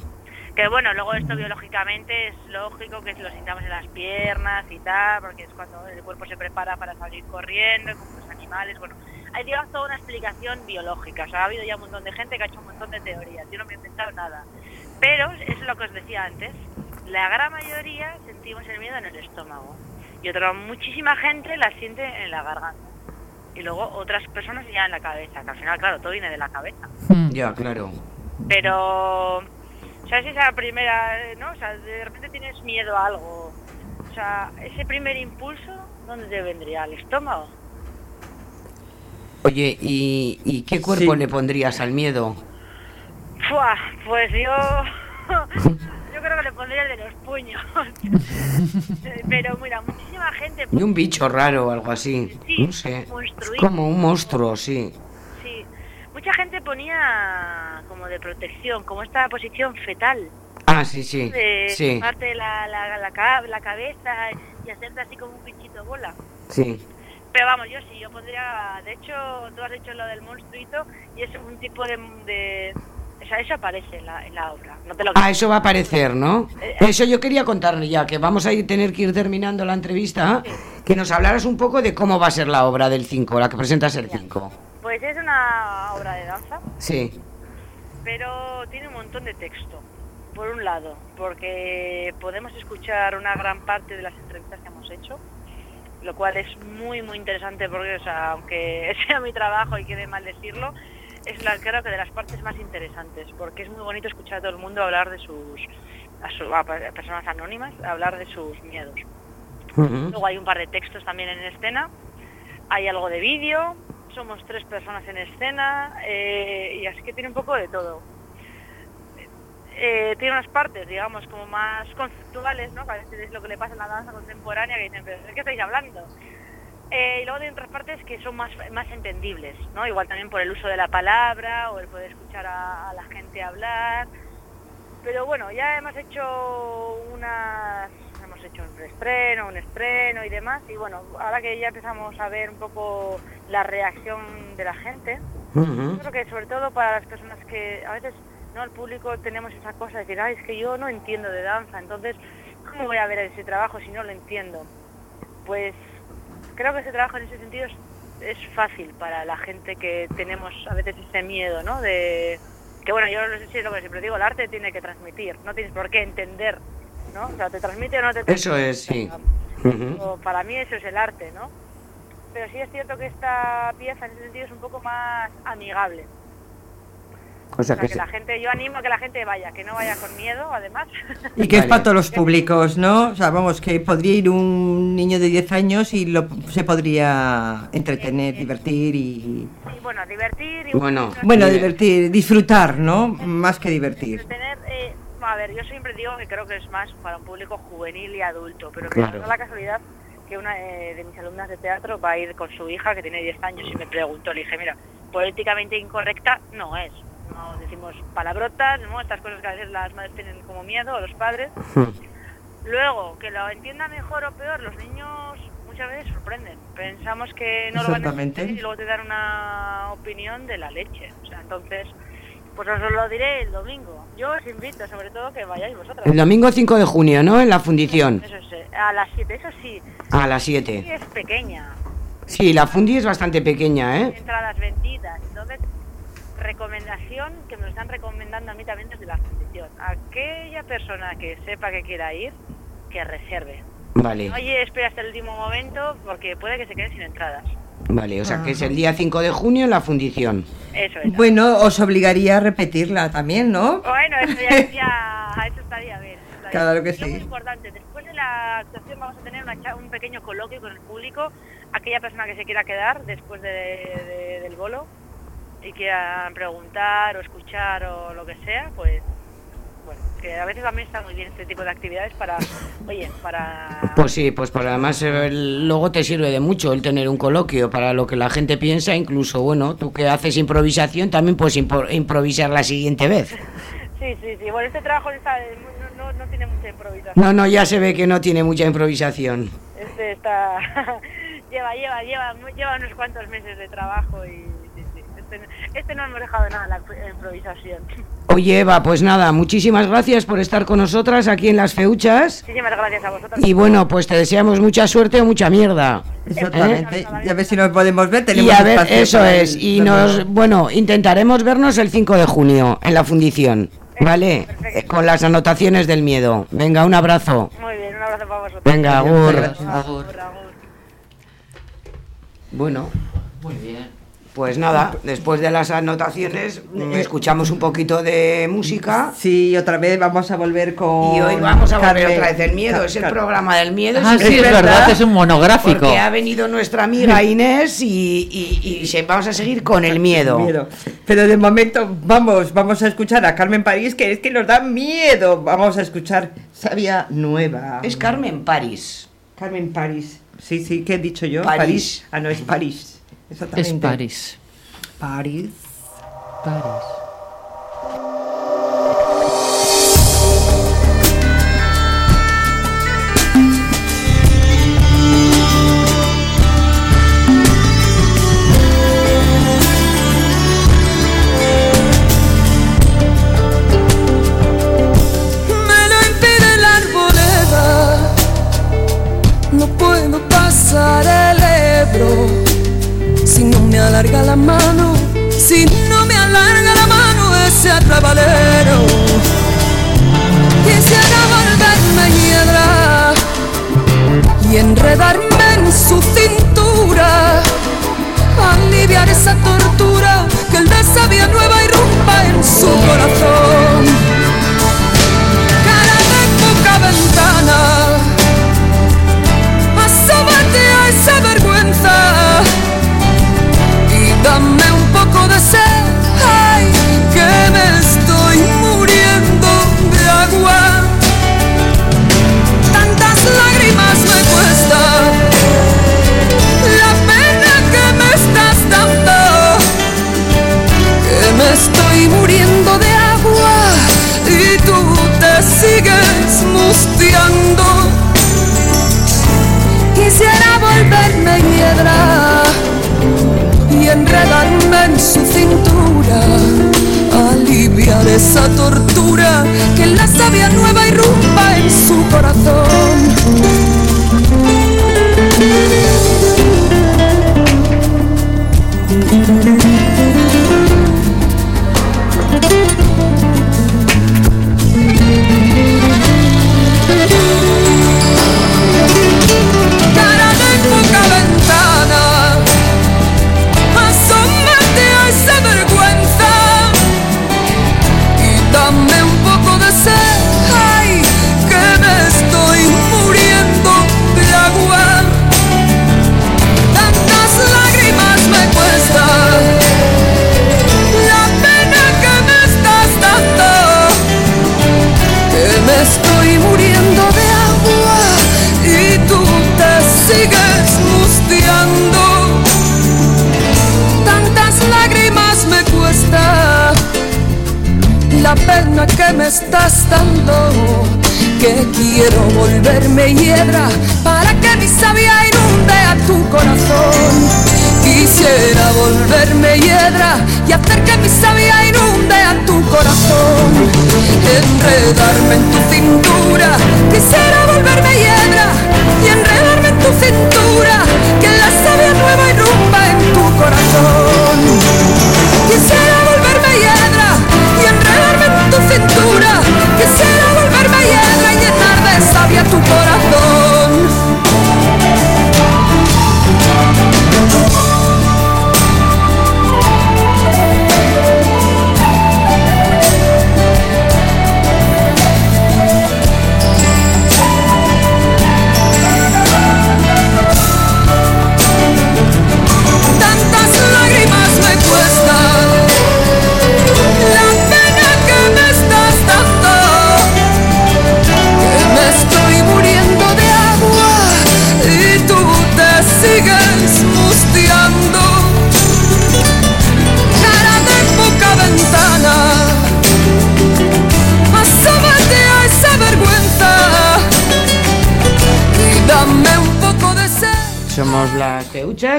Speaker 8: que bueno, luego esto biológicamente es lógico que lo sintamos en las piernas y tal, porque es cuando el cuerpo se prepara para salir corriendo, como los animales, bueno, hay digamos toda una explicación biológica, o sea, ha habido ya un montón de gente que ha hecho un montón de teorías, yo no me he inventado nada, pero es lo que os decía antes, la gran mayoría sentimos el miedo en el estómago y otra muchísima gente la siente en la garganta y luego otras personas ya en la cabeza, que al final claro, todo viene de la cabeza.
Speaker 4: Mm.
Speaker 5: Ya, claro.
Speaker 8: Pero, ¿sabes esa primera, no? O sea, de repente tienes miedo a algo. O sea, ese primer impulso, ¿dónde te vendría? ¿Al estómago?
Speaker 5: Oye, ¿y, y qué cuerpo
Speaker 6: Sí.
Speaker 5: le pondrías al miedo?
Speaker 8: ¡Fua! Pues yo... Creo que le pondría el de los puños. Pero mira, muchísima gente...
Speaker 5: Y un bicho raro o algo así.
Speaker 8: Sí,
Speaker 5: No sé. Como un monstruo, sí.
Speaker 8: Sí. Mucha gente ponía como de protección, como esta posición fetal.
Speaker 5: Ah, sí, sí.
Speaker 8: De
Speaker 5: Sí,
Speaker 8: tomarte la, la, la, la cabeza y hacerte así como un bichito bola.
Speaker 5: sí.
Speaker 8: Pero vamos, yo sí, yo pondría, de hecho, tú has dicho lo del monstruito y es un tipo de... de o sea, eso aparece en la, en la obra, no te lo
Speaker 5: Ah, eso va a aparecer, ¿no?
Speaker 8: Eh,
Speaker 5: Eso yo quería contarle ya, que vamos a ir, tener que ir terminando la entrevista, que nos hablaras un poco de cómo va a ser la obra del 5, la que presentas el 5.
Speaker 8: Pues es una obra de danza,
Speaker 5: Sí,
Speaker 8: pero tiene un montón de texto. Por un lado, porque podemos escuchar una gran parte de las entrevistas que hemos hecho, lo cual es muy, muy interesante porque, o sea, aunque sea mi trabajo y quede mal decirlo, es la, creo que de las partes más interesantes, porque es muy bonito escuchar a todo el mundo hablar de sus, a, su- a personas anónimas, hablar de sus miedos. Luego hay un par de textos también en escena, hay algo de vídeo, somos tres personas en escena eh, y así que tiene un poco de todo. Eh, tiene unas partes, digamos, como más conceptuales, ¿no? Que a veces es lo que le pasa en la danza contemporánea, que dicen, pero ¿de qué estáis hablando? Eh, y luego tiene otras partes que son más, más entendibles, ¿no? Igual también por el uso de la palabra o el poder escuchar a, a la gente hablar. Pero bueno, ya hemos hecho unas, hemos hecho un estreno, un estreno y demás. Y bueno, ahora que ya empezamos a ver un poco la reacción de la gente, yo creo que sobre todo para las personas que a veces no el público tenemos esa cosa de decir, "Ay, es que yo no entiendo de danza, entonces ¿cómo voy a ver ese trabajo si no lo entiendo? Pues creo que ese trabajo en ese sentido es, es fácil para la gente que tenemos a veces ese miedo, ¿no? De que bueno, yo no sé si es lo que siempre digo, el arte tiene que transmitir, no tienes por qué entender, ¿no? O sea, te transmite o no te transmite.
Speaker 5: Eso es, sí.
Speaker 8: Para mí eso es el arte, ¿no? Pero sí es cierto que esta pieza en ese sentido es un poco más amigable.
Speaker 5: O sea
Speaker 8: O sea,
Speaker 5: que
Speaker 8: que la gente, yo animo a que la gente vaya, que no vaya con miedo, además.
Speaker 6: Y que es
Speaker 5: Vale.
Speaker 6: para todos los públicos, ¿no? O sea, vamos, que podría ir un niño de 10 años y lo, se podría entretener, divertir y...
Speaker 8: Y bueno, divertir y
Speaker 5: Bueno.
Speaker 6: Bueno, divertir, disfrutar, ¿no? Más que divertir.
Speaker 8: tener, eh, a ver, yo siempre digo que creo que es más para un público juvenil y adulto, pero
Speaker 5: Claro.
Speaker 8: me da la casualidad que una eh, de mis alumnas de teatro va a ir con su hija que tiene 10 años y me preguntó, le dije, mira, políticamente incorrecta no es. No decimos palabrotas, ¿no? Estas cosas que a veces las madres tienen como miedo, o los padres. Luego, que lo entienda mejor o peor, los niños muchas veces sorprenden. Pensamos que no lo van a entender y luego te dan una opinión de la leche. O sea, entonces, pues os lo diré el domingo. Yo os invito, sobre todo, que vayáis vosotras.
Speaker 5: El domingo 5 de junio, ¿no? En la fundición.
Speaker 8: Eso sí, a las 7, eso sí.
Speaker 5: A las
Speaker 8: Sí
Speaker 5: 7.
Speaker 8: es pequeña.
Speaker 5: Sí, la fundi es bastante pequeña, ¿eh?
Speaker 8: Entradas vendidas. Entonces, recomendación que me lo están recomendando a mí también desde la fundición. Aquella persona que sepa que quiera ir, que reserve.
Speaker 5: Vale,
Speaker 8: Oye, espera hasta el último momento porque puede que se quede sin entradas.
Speaker 5: vale. O sea, que es el día 5 de junio en la fundición.
Speaker 8: Eso es.
Speaker 6: Bueno, os obligaría a repetirla también, ¿no?
Speaker 8: Bueno, eso ya, ya- eso estaría bien. estaría
Speaker 6: Claro
Speaker 8: bien.
Speaker 6: que
Speaker 8: muy
Speaker 6: sí.
Speaker 8: importante, después de la actuación vamos a tener una cha- un pequeño coloquio con el público, aquella persona que se quiera quedar después de- de- del bolo y quieran preguntar o escuchar o lo que sea, pues bueno, que a veces también está muy bien este tipo de actividades para, oye, para...
Speaker 5: Pues sí, pues por además eh, el- luego te sirve de mucho el tener un coloquio para lo que la gente piensa, incluso, bueno, tú que haces improvisación también puedes improvisar la siguiente vez.
Speaker 8: Sí, sí, sí, bueno, este trabajo está- no, no, no tiene mucha improvisación.
Speaker 5: No, no, ya se ve que no tiene mucha improvisación.
Speaker 8: Este está lleva, lleva, lleva, lleva unos cuantos meses de trabajo y. Este, este no hemos dejado nada la impro- improvisación.
Speaker 5: Oye, Eva, pues nada, muchísimas gracias por estar con nosotras aquí en Las Feuchas.
Speaker 8: Muchísimas gracias a vosotros.
Speaker 5: Y bueno, pues te deseamos mucha suerte o mucha mierda.
Speaker 6: Exactamente. Y a ver si nos podemos ver.
Speaker 5: Y
Speaker 6: Tenemos
Speaker 5: a ver, eso es.
Speaker 6: el-
Speaker 5: Y nos, bueno, intentaremos vernos el 5 de junio en la fundición. ¿Vale? Eh, Con las anotaciones del miedo. Venga, un abrazo.
Speaker 8: Muy bien, un abrazo para vosotros.
Speaker 5: Venga, agur. Bueno,
Speaker 4: Muy bien.
Speaker 5: Pues nada, después de las anotaciones, mm, escuchamos un poquito de música.
Speaker 6: Sí, otra vez vamos a volver con.
Speaker 5: Y hoy vamos a volver
Speaker 6: Carmen-
Speaker 5: otra vez el miedo, es el
Speaker 6: Car-
Speaker 5: programa del miedo.
Speaker 4: Ah,
Speaker 5: sí,
Speaker 4: es verdad, es un monográfico.
Speaker 5: Porque ha venido nuestra amiga Inés y, y- y se- vamos a seguir con el miedo.
Speaker 6: Miedo. Pero de momento vamos, vamos a escuchar a Carmen París, que es que nos da miedo. Vamos a escuchar Sabia Nueva.
Speaker 5: Es Carmen París.
Speaker 6: Carmen París. Sí, sí, ¿qué he dicho yo?
Speaker 5: París.
Speaker 6: Ah, no, es París. Exactamente.
Speaker 4: Es París.
Speaker 6: París.
Speaker 4: París.
Speaker 7: Me lo impide la arboleda. No puedo pasar el Ebro si no me alarga la mano, si no me alarga la mano ese arrabalero. Quisiera volverme hiedra y enredarme en su cintura, aliviar esa tortura que el de nueva irrumpa en su corazón cara de poca ventana.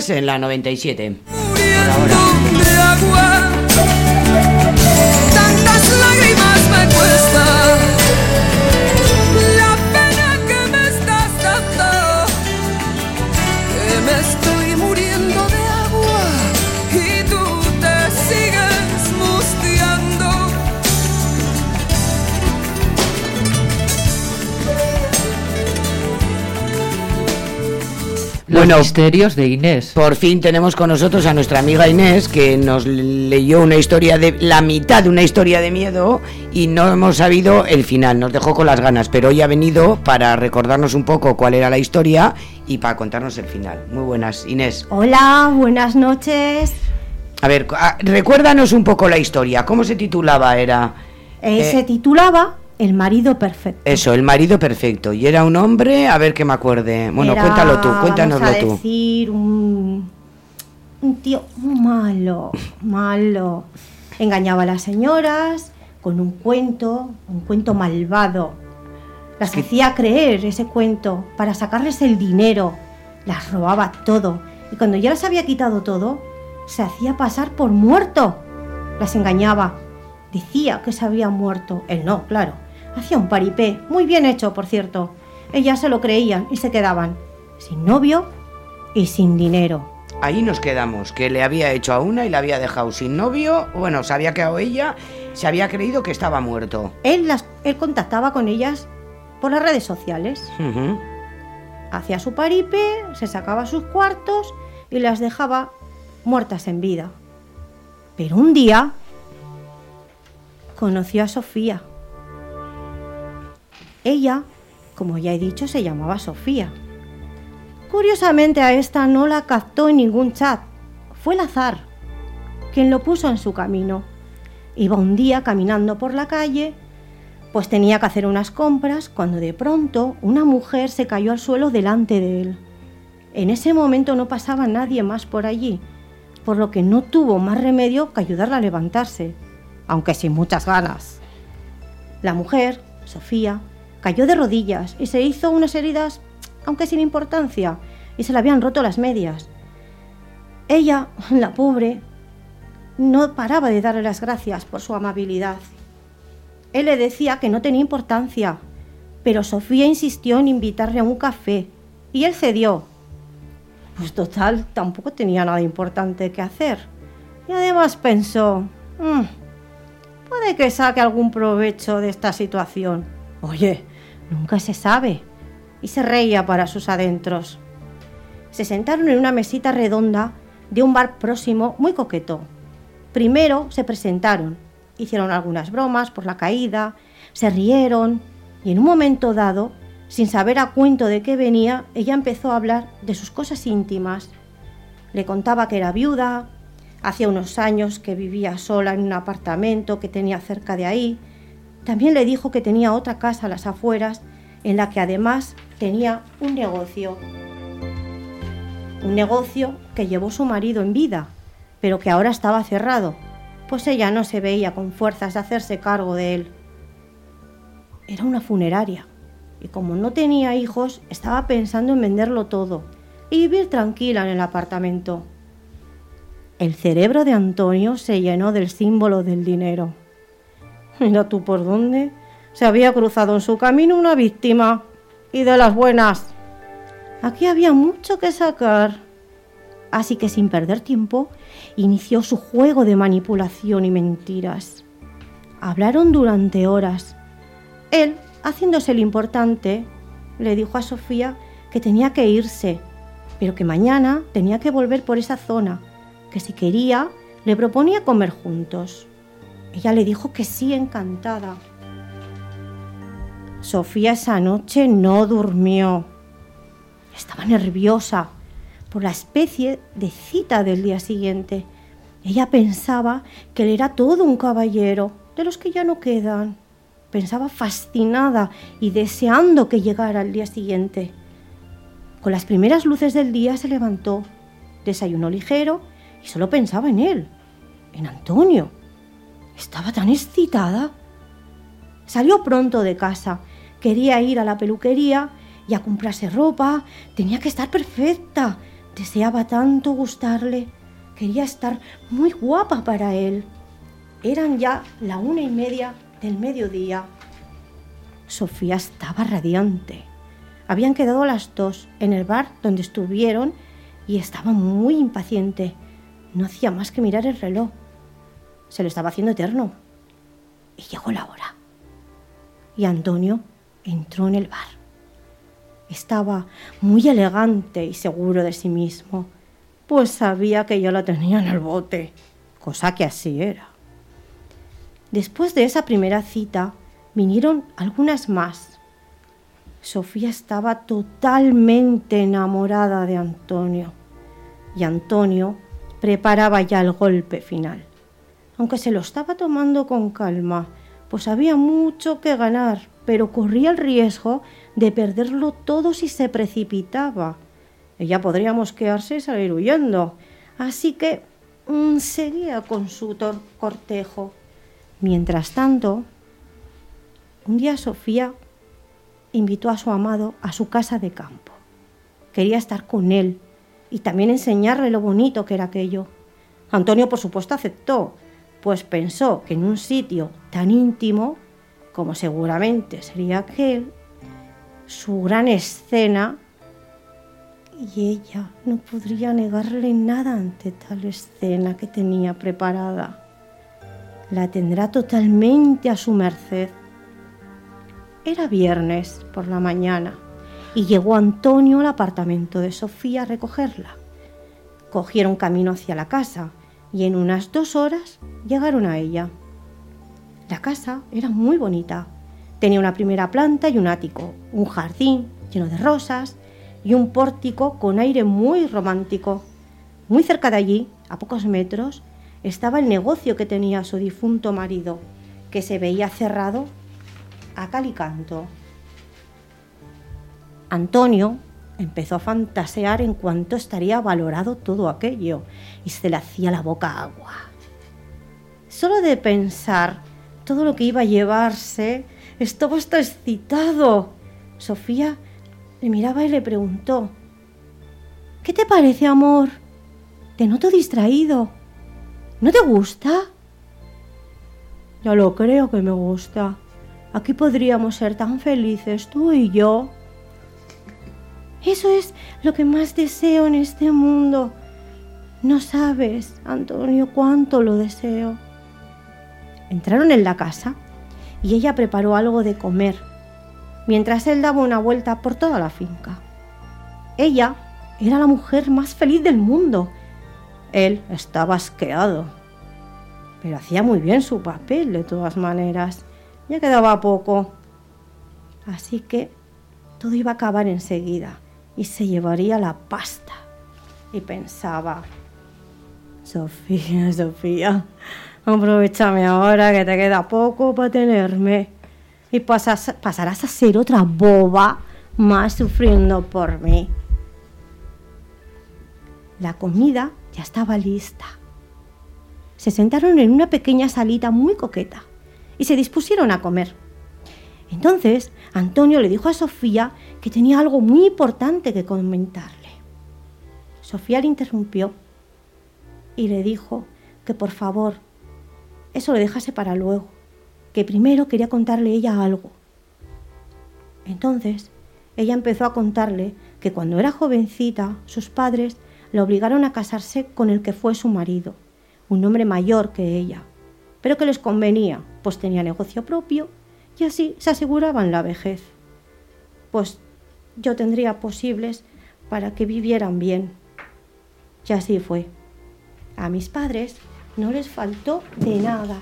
Speaker 7: En la
Speaker 5: 97. Bueno.
Speaker 4: misterios de Inés.
Speaker 5: Por fin tenemos con nosotros a nuestra amiga Inés, que nos leyó una historia de la mitad de una historia de miedo y no hemos sabido el final. Nos dejó con las ganas, pero hoy ha venido para recordarnos un poco cuál era la historia y para contarnos el final. Muy buenas, Inés.
Speaker 9: Hola, buenas noches.
Speaker 5: A ver, ah, recuérdanos un poco la historia. ¿Cómo se titulaba? Era
Speaker 9: Eh,
Speaker 5: Eh.
Speaker 9: Se titulaba El marido perfecto.
Speaker 5: eso, el marido perfecto. Y era un hombre, a ver que me acuerde. Bueno,
Speaker 9: Era,
Speaker 5: cuéntalo tú, cuéntanoslo
Speaker 9: vamos a
Speaker 5: tú.
Speaker 9: decir, un, un tío malo, malo. Engañaba a las señoras con un cuento, un cuento malvado. Las hacía creer ese cuento para sacarles el dinero. Las robaba todo. Y cuando ya les había quitado todo, se hacía pasar por muerto. Las engañaba. Decía que se había muerto. Él no, claro. Hacía un paripé, muy bien hecho, por cierto. Ellas se lo creían y se quedaban sin novio y sin dinero.
Speaker 5: Ahí nos quedamos, que le había hecho a una y la había dejado sin novio. Bueno, se había quedado ella, se había creído que estaba muerto.
Speaker 9: Él, las, él contactaba con ellas por las redes sociales. Hacía su paripé, se sacaba sus cuartos y las dejaba muertas en vida. Pero un día conoció a Sofía. Ella, como ya he dicho, se llamaba Sofía. Curiosamente a esta no la captó en ningún chat. Fue el azar quien lo puso en su camino. Iba un día caminando por la calle, pues tenía que hacer unas compras, cuando de pronto una mujer se cayó al suelo delante de él. En ese momento no pasaba nadie más por allí, por lo que no tuvo más remedio que ayudarla a levantarse, aunque sin muchas ganas. La mujer, Sofía, cayó de rodillas y se hizo unas heridas, aunque sin importancia, y se le habían roto las medias. Ella, la pobre, no paraba de darle las gracias por su amabilidad. Él le decía que no tenía importancia, pero Sofía insistió en invitarle a un café y él cedió. Pues total, tampoco tenía nada importante que hacer. Y además pensó, "Mm, puede que saque algún provecho de esta situación. Oye, nunca se sabe. Y se reía para sus adentros. Se sentaron en una mesita redonda de un bar próximo muy coqueto. Primero se presentaron, hicieron algunas bromas por la caída, se rieron y en un momento dado, sin saber a cuento de qué venía, ella empezó a hablar de sus cosas íntimas. Le contaba que era viuda, hacía unos años que vivía sola en un apartamento que tenía cerca de ahí. También le dijo que tenía otra casa a las afueras en la que además tenía un negocio. Un negocio que llevó su marido en vida, pero que ahora estaba cerrado, pues ella no se veía con fuerzas de hacerse cargo de él. Era una funeraria, y como no tenía hijos, estaba pensando en venderlo todo. y vivir tranquila en el apartamento. El cerebro de Antonio se llenó del símbolo del dinero. Mira tú por dónde se había cruzado en su camino una víctima y de las buenas. Aquí había mucho que sacar. Así que sin perder tiempo, inició su juego de manipulación y mentiras. Hablaron durante horas. Él, haciéndose el importante, le dijo a Sofía que tenía que irse, pero que mañana tenía que volver por esa zona, que si quería le proponía comer juntos. Ella le dijo que sí, encantada. Sofía esa noche no durmió. Estaba nerviosa por la especie de cita del día siguiente. Ella pensaba que él era todo un caballero, de los que ya no quedan. Pensaba fascinada y deseando que llegara el día siguiente. Con las primeras luces del día se levantó, desayunó ligero y solo pensaba en él, en Antonio. Estaba tan excitada. Salió pronto de casa. Quería ir a la peluquería y a comprarse ropa. Tenía que estar perfecta. Deseaba tanto gustarle. Quería estar muy guapa para él. Eran ya la una y media del mediodía. Sofía estaba radiante. Habían quedado las dos en el bar donde estuvieron y estaba muy impaciente. No hacía más que mirar el reloj. Se lo estaba haciendo eterno. Y llegó la hora. Y Antonio entró en el bar. Estaba muy elegante y seguro de sí mismo, pues sabía que ya lo tenía en el bote, cosa que así era. Después de esa primera cita, vinieron algunas más. Sofía estaba totalmente enamorada de Antonio y Antonio preparaba ya el golpe final, aunque se lo estaba tomando con calma, pues había mucho que ganar, pero corría el riesgo de perderlo todo si se precipitaba. Ella podría mosquearse y salir huyendo, así que mm, seguía con su cortejo. Mientras tanto, un día Sofía invitó a su amado a su casa de campo. Quería estar con él y también enseñarle lo bonito que era aquello. Antonio, por supuesto, aceptó, pues pensó que en un sitio tan íntimo como seguramente sería aquel, su gran escena, y ella no podría negarle nada ante tal escena que tenía preparada la tendrá totalmente a su merced. Era viernes por la mañana y llegó Antonio al apartamento de Sofía a recogerla. Cogieron camino hacia la casa y en unas dos horas llegaron a ella. La casa era muy bonita. Tenía una primera planta y un ático, un jardín lleno de rosas y un pórtico con aire muy romántico. Muy cerca de allí, a pocos metros, estaba el negocio que tenía su difunto marido, que se veía cerrado a cal y canto. Antonio empezó a fantasear en cuanto estaría valorado todo aquello y se le hacía la boca agua. Solo de pensar todo lo que iba a llevarse, estaba hasta excitado. Sofía le miraba y le preguntó, ¿Qué te parece, amor? Te noto distraído. ¿No te gusta? Ya lo creo que me gusta. Aquí podríamos ser tan felices tú y yo. Eso es lo que más deseo en este mundo. No sabes, Antonio, cuánto lo deseo. Entraron en la casa y ella preparó algo de comer, mientras él daba una vuelta por toda la finca. Ella era la mujer más feliz del mundo él estaba asqueado. Pero hacía muy bien su papel de todas maneras. Ya quedaba poco. Así que todo iba a acabar enseguida y se llevaría la pasta. Y pensaba, Sofía, Sofía, aprovechame ahora que te queda poco para tenerme y pasarás a ser otra boba más sufriendo por mí. La comida ya estaba lista. Se sentaron en una pequeña salita muy coqueta y se dispusieron a comer. Entonces Antonio le dijo a Sofía que tenía algo muy importante que comentarle. Sofía le interrumpió y le dijo que por favor eso lo dejase para luego, que primero quería contarle ella algo. Entonces ella empezó a contarle que cuando era jovencita sus padres la obligaron a casarse con el que fue su marido, un hombre mayor que ella, pero que les convenía, pues tenía negocio propio y así se aseguraban la vejez. Pues yo tendría posibles para que vivieran bien. Y así fue. A mis padres no les faltó de nada.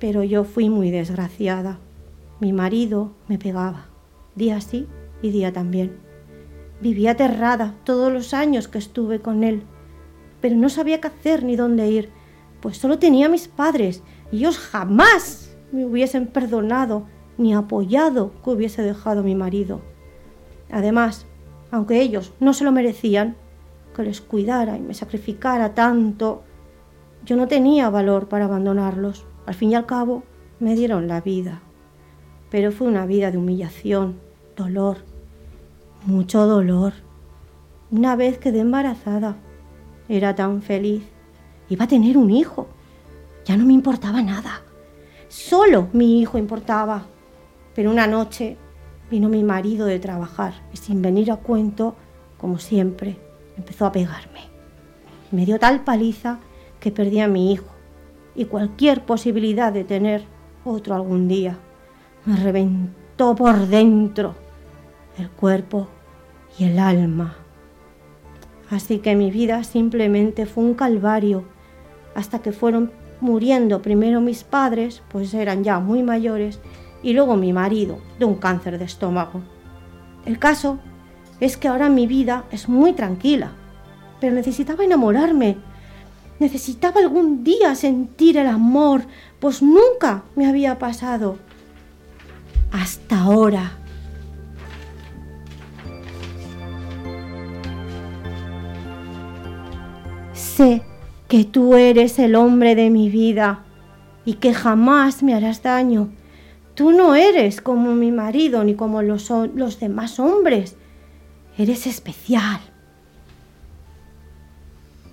Speaker 9: Pero yo fui muy desgraciada. Mi marido me pegaba, día sí y día también. Vivía aterrada todos los años que estuve con él, pero no sabía qué hacer ni dónde ir, pues solo tenía mis padres y ellos jamás me hubiesen perdonado ni apoyado que hubiese dejado mi marido. Además, aunque ellos no se lo merecían, que les cuidara y me sacrificara tanto, yo no tenía valor para abandonarlos. Al fin y al cabo, me dieron la vida. Pero fue una vida de humillación, dolor, mucho dolor. Una vez quedé embarazada. Era tan feliz. Iba a tener un hijo. Ya no me importaba nada. Solo mi hijo importaba. Pero una noche vino mi marido de trabajar y sin venir a cuento, como siempre, empezó a pegarme. Me dio tal paliza que perdí a mi hijo y cualquier posibilidad de tener otro algún día. Me reventó por dentro el cuerpo y el alma. Así que mi vida simplemente fue un calvario hasta que fueron muriendo primero mis padres, pues eran ya muy mayores, y luego mi marido de un cáncer de estómago. El caso es que ahora mi vida es muy tranquila, pero necesitaba enamorarme. Necesitaba algún día sentir el amor, pues nunca me había pasado. Hasta ahora. Sé que tú eres el hombre de mi vida y que jamás me harás daño. Tú no eres como mi marido ni como los, los demás hombres. Eres especial.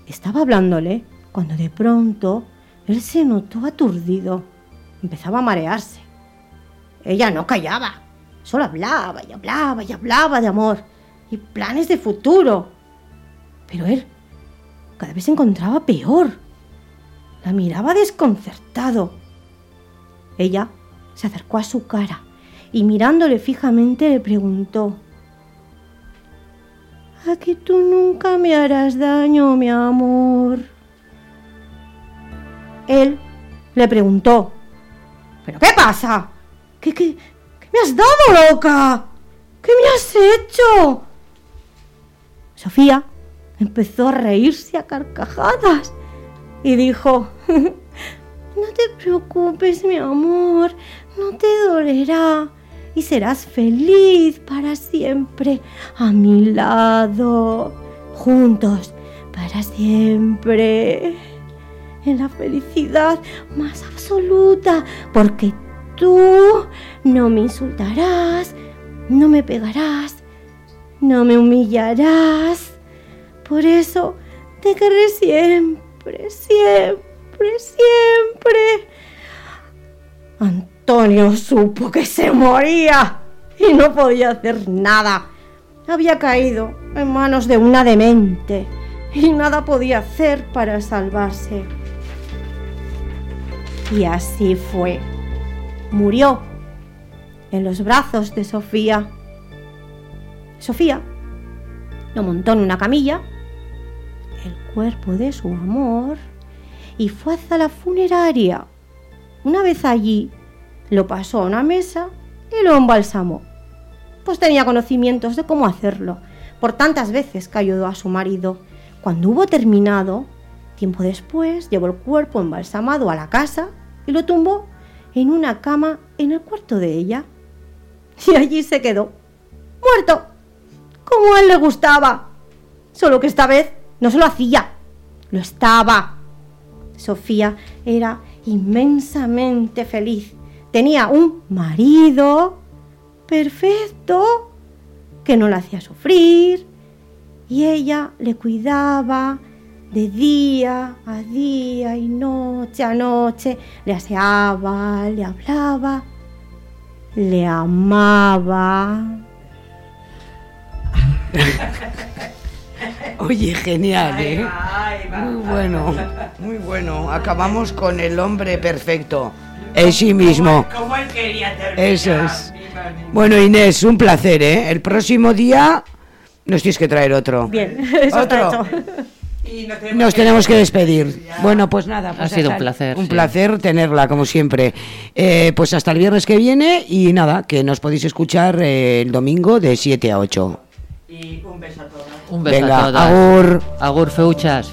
Speaker 9: Estaba hablándole cuando de pronto él se notó aturdido. Empezaba a marearse. Ella no callaba, solo hablaba y hablaba y hablaba de amor y planes de futuro. Pero él cada vez se encontraba peor. La miraba desconcertado. Ella se acercó a su cara y mirándole fijamente le preguntó, ¿A que tú nunca me harás daño, mi amor? Él le preguntó, ¿pero qué pasa? ¿Qué, qué, qué me has dado, loca? ¿Qué me has hecho? Sofía empezó a reírse a carcajadas y dijo, no te preocupes, mi amor, no te dolerá y serás feliz para siempre a mi lado, juntos para siempre, en la felicidad más absoluta, porque tú no me insultarás, no me pegarás, no me humillarás. Por eso te querré siempre, siempre, siempre. Antonio supo que se moría y no podía hacer nada. Había caído en manos de una demente y nada podía hacer para salvarse. Y así fue. Murió en los brazos de Sofía. Sofía lo montó en una camilla, el cuerpo de su amor, y fue hacia la funeraria. Una vez allí, lo pasó a una mesa y lo embalsamó. Pues tenía conocimientos de cómo hacerlo, por tantas veces que ayudó a su marido. Cuando hubo terminado, tiempo después llevó el cuerpo embalsamado a la casa y lo tumbó en una cama en el cuarto de ella. Y allí se quedó, muerto, como a él le gustaba. Solo que esta vez no se lo hacía, lo estaba. Sofía era inmensamente feliz tenía un marido perfecto que no la hacía sufrir y ella le cuidaba de día a día y noche a noche, le aseaba, le hablaba, le amaba.
Speaker 5: Oye, genial, ¿eh? Muy bueno, muy bueno. Acabamos con el hombre perfecto. En sí mismo.
Speaker 6: Como él quería terminar.
Speaker 5: Eso es. Bueno, Inés, un placer, ¿eh? El próximo día nos tienes que traer otro.
Speaker 9: Bien, eso
Speaker 5: Otro.
Speaker 6: Y nos tenemos
Speaker 5: Nos tenemos que despedir. Bueno, pues nada. pues
Speaker 7: Ha sido un placer,
Speaker 5: Un
Speaker 7: sí.
Speaker 5: placer tenerla, como siempre. Eh, pues hasta el viernes que viene y nada, que nos podéis escuchar eh, el domingo de 7 a 8.
Speaker 6: Y un beso a todos.
Speaker 7: Un beso
Speaker 5: Venga,
Speaker 7: a todas.
Speaker 5: agur.
Speaker 7: Agur, feuchas.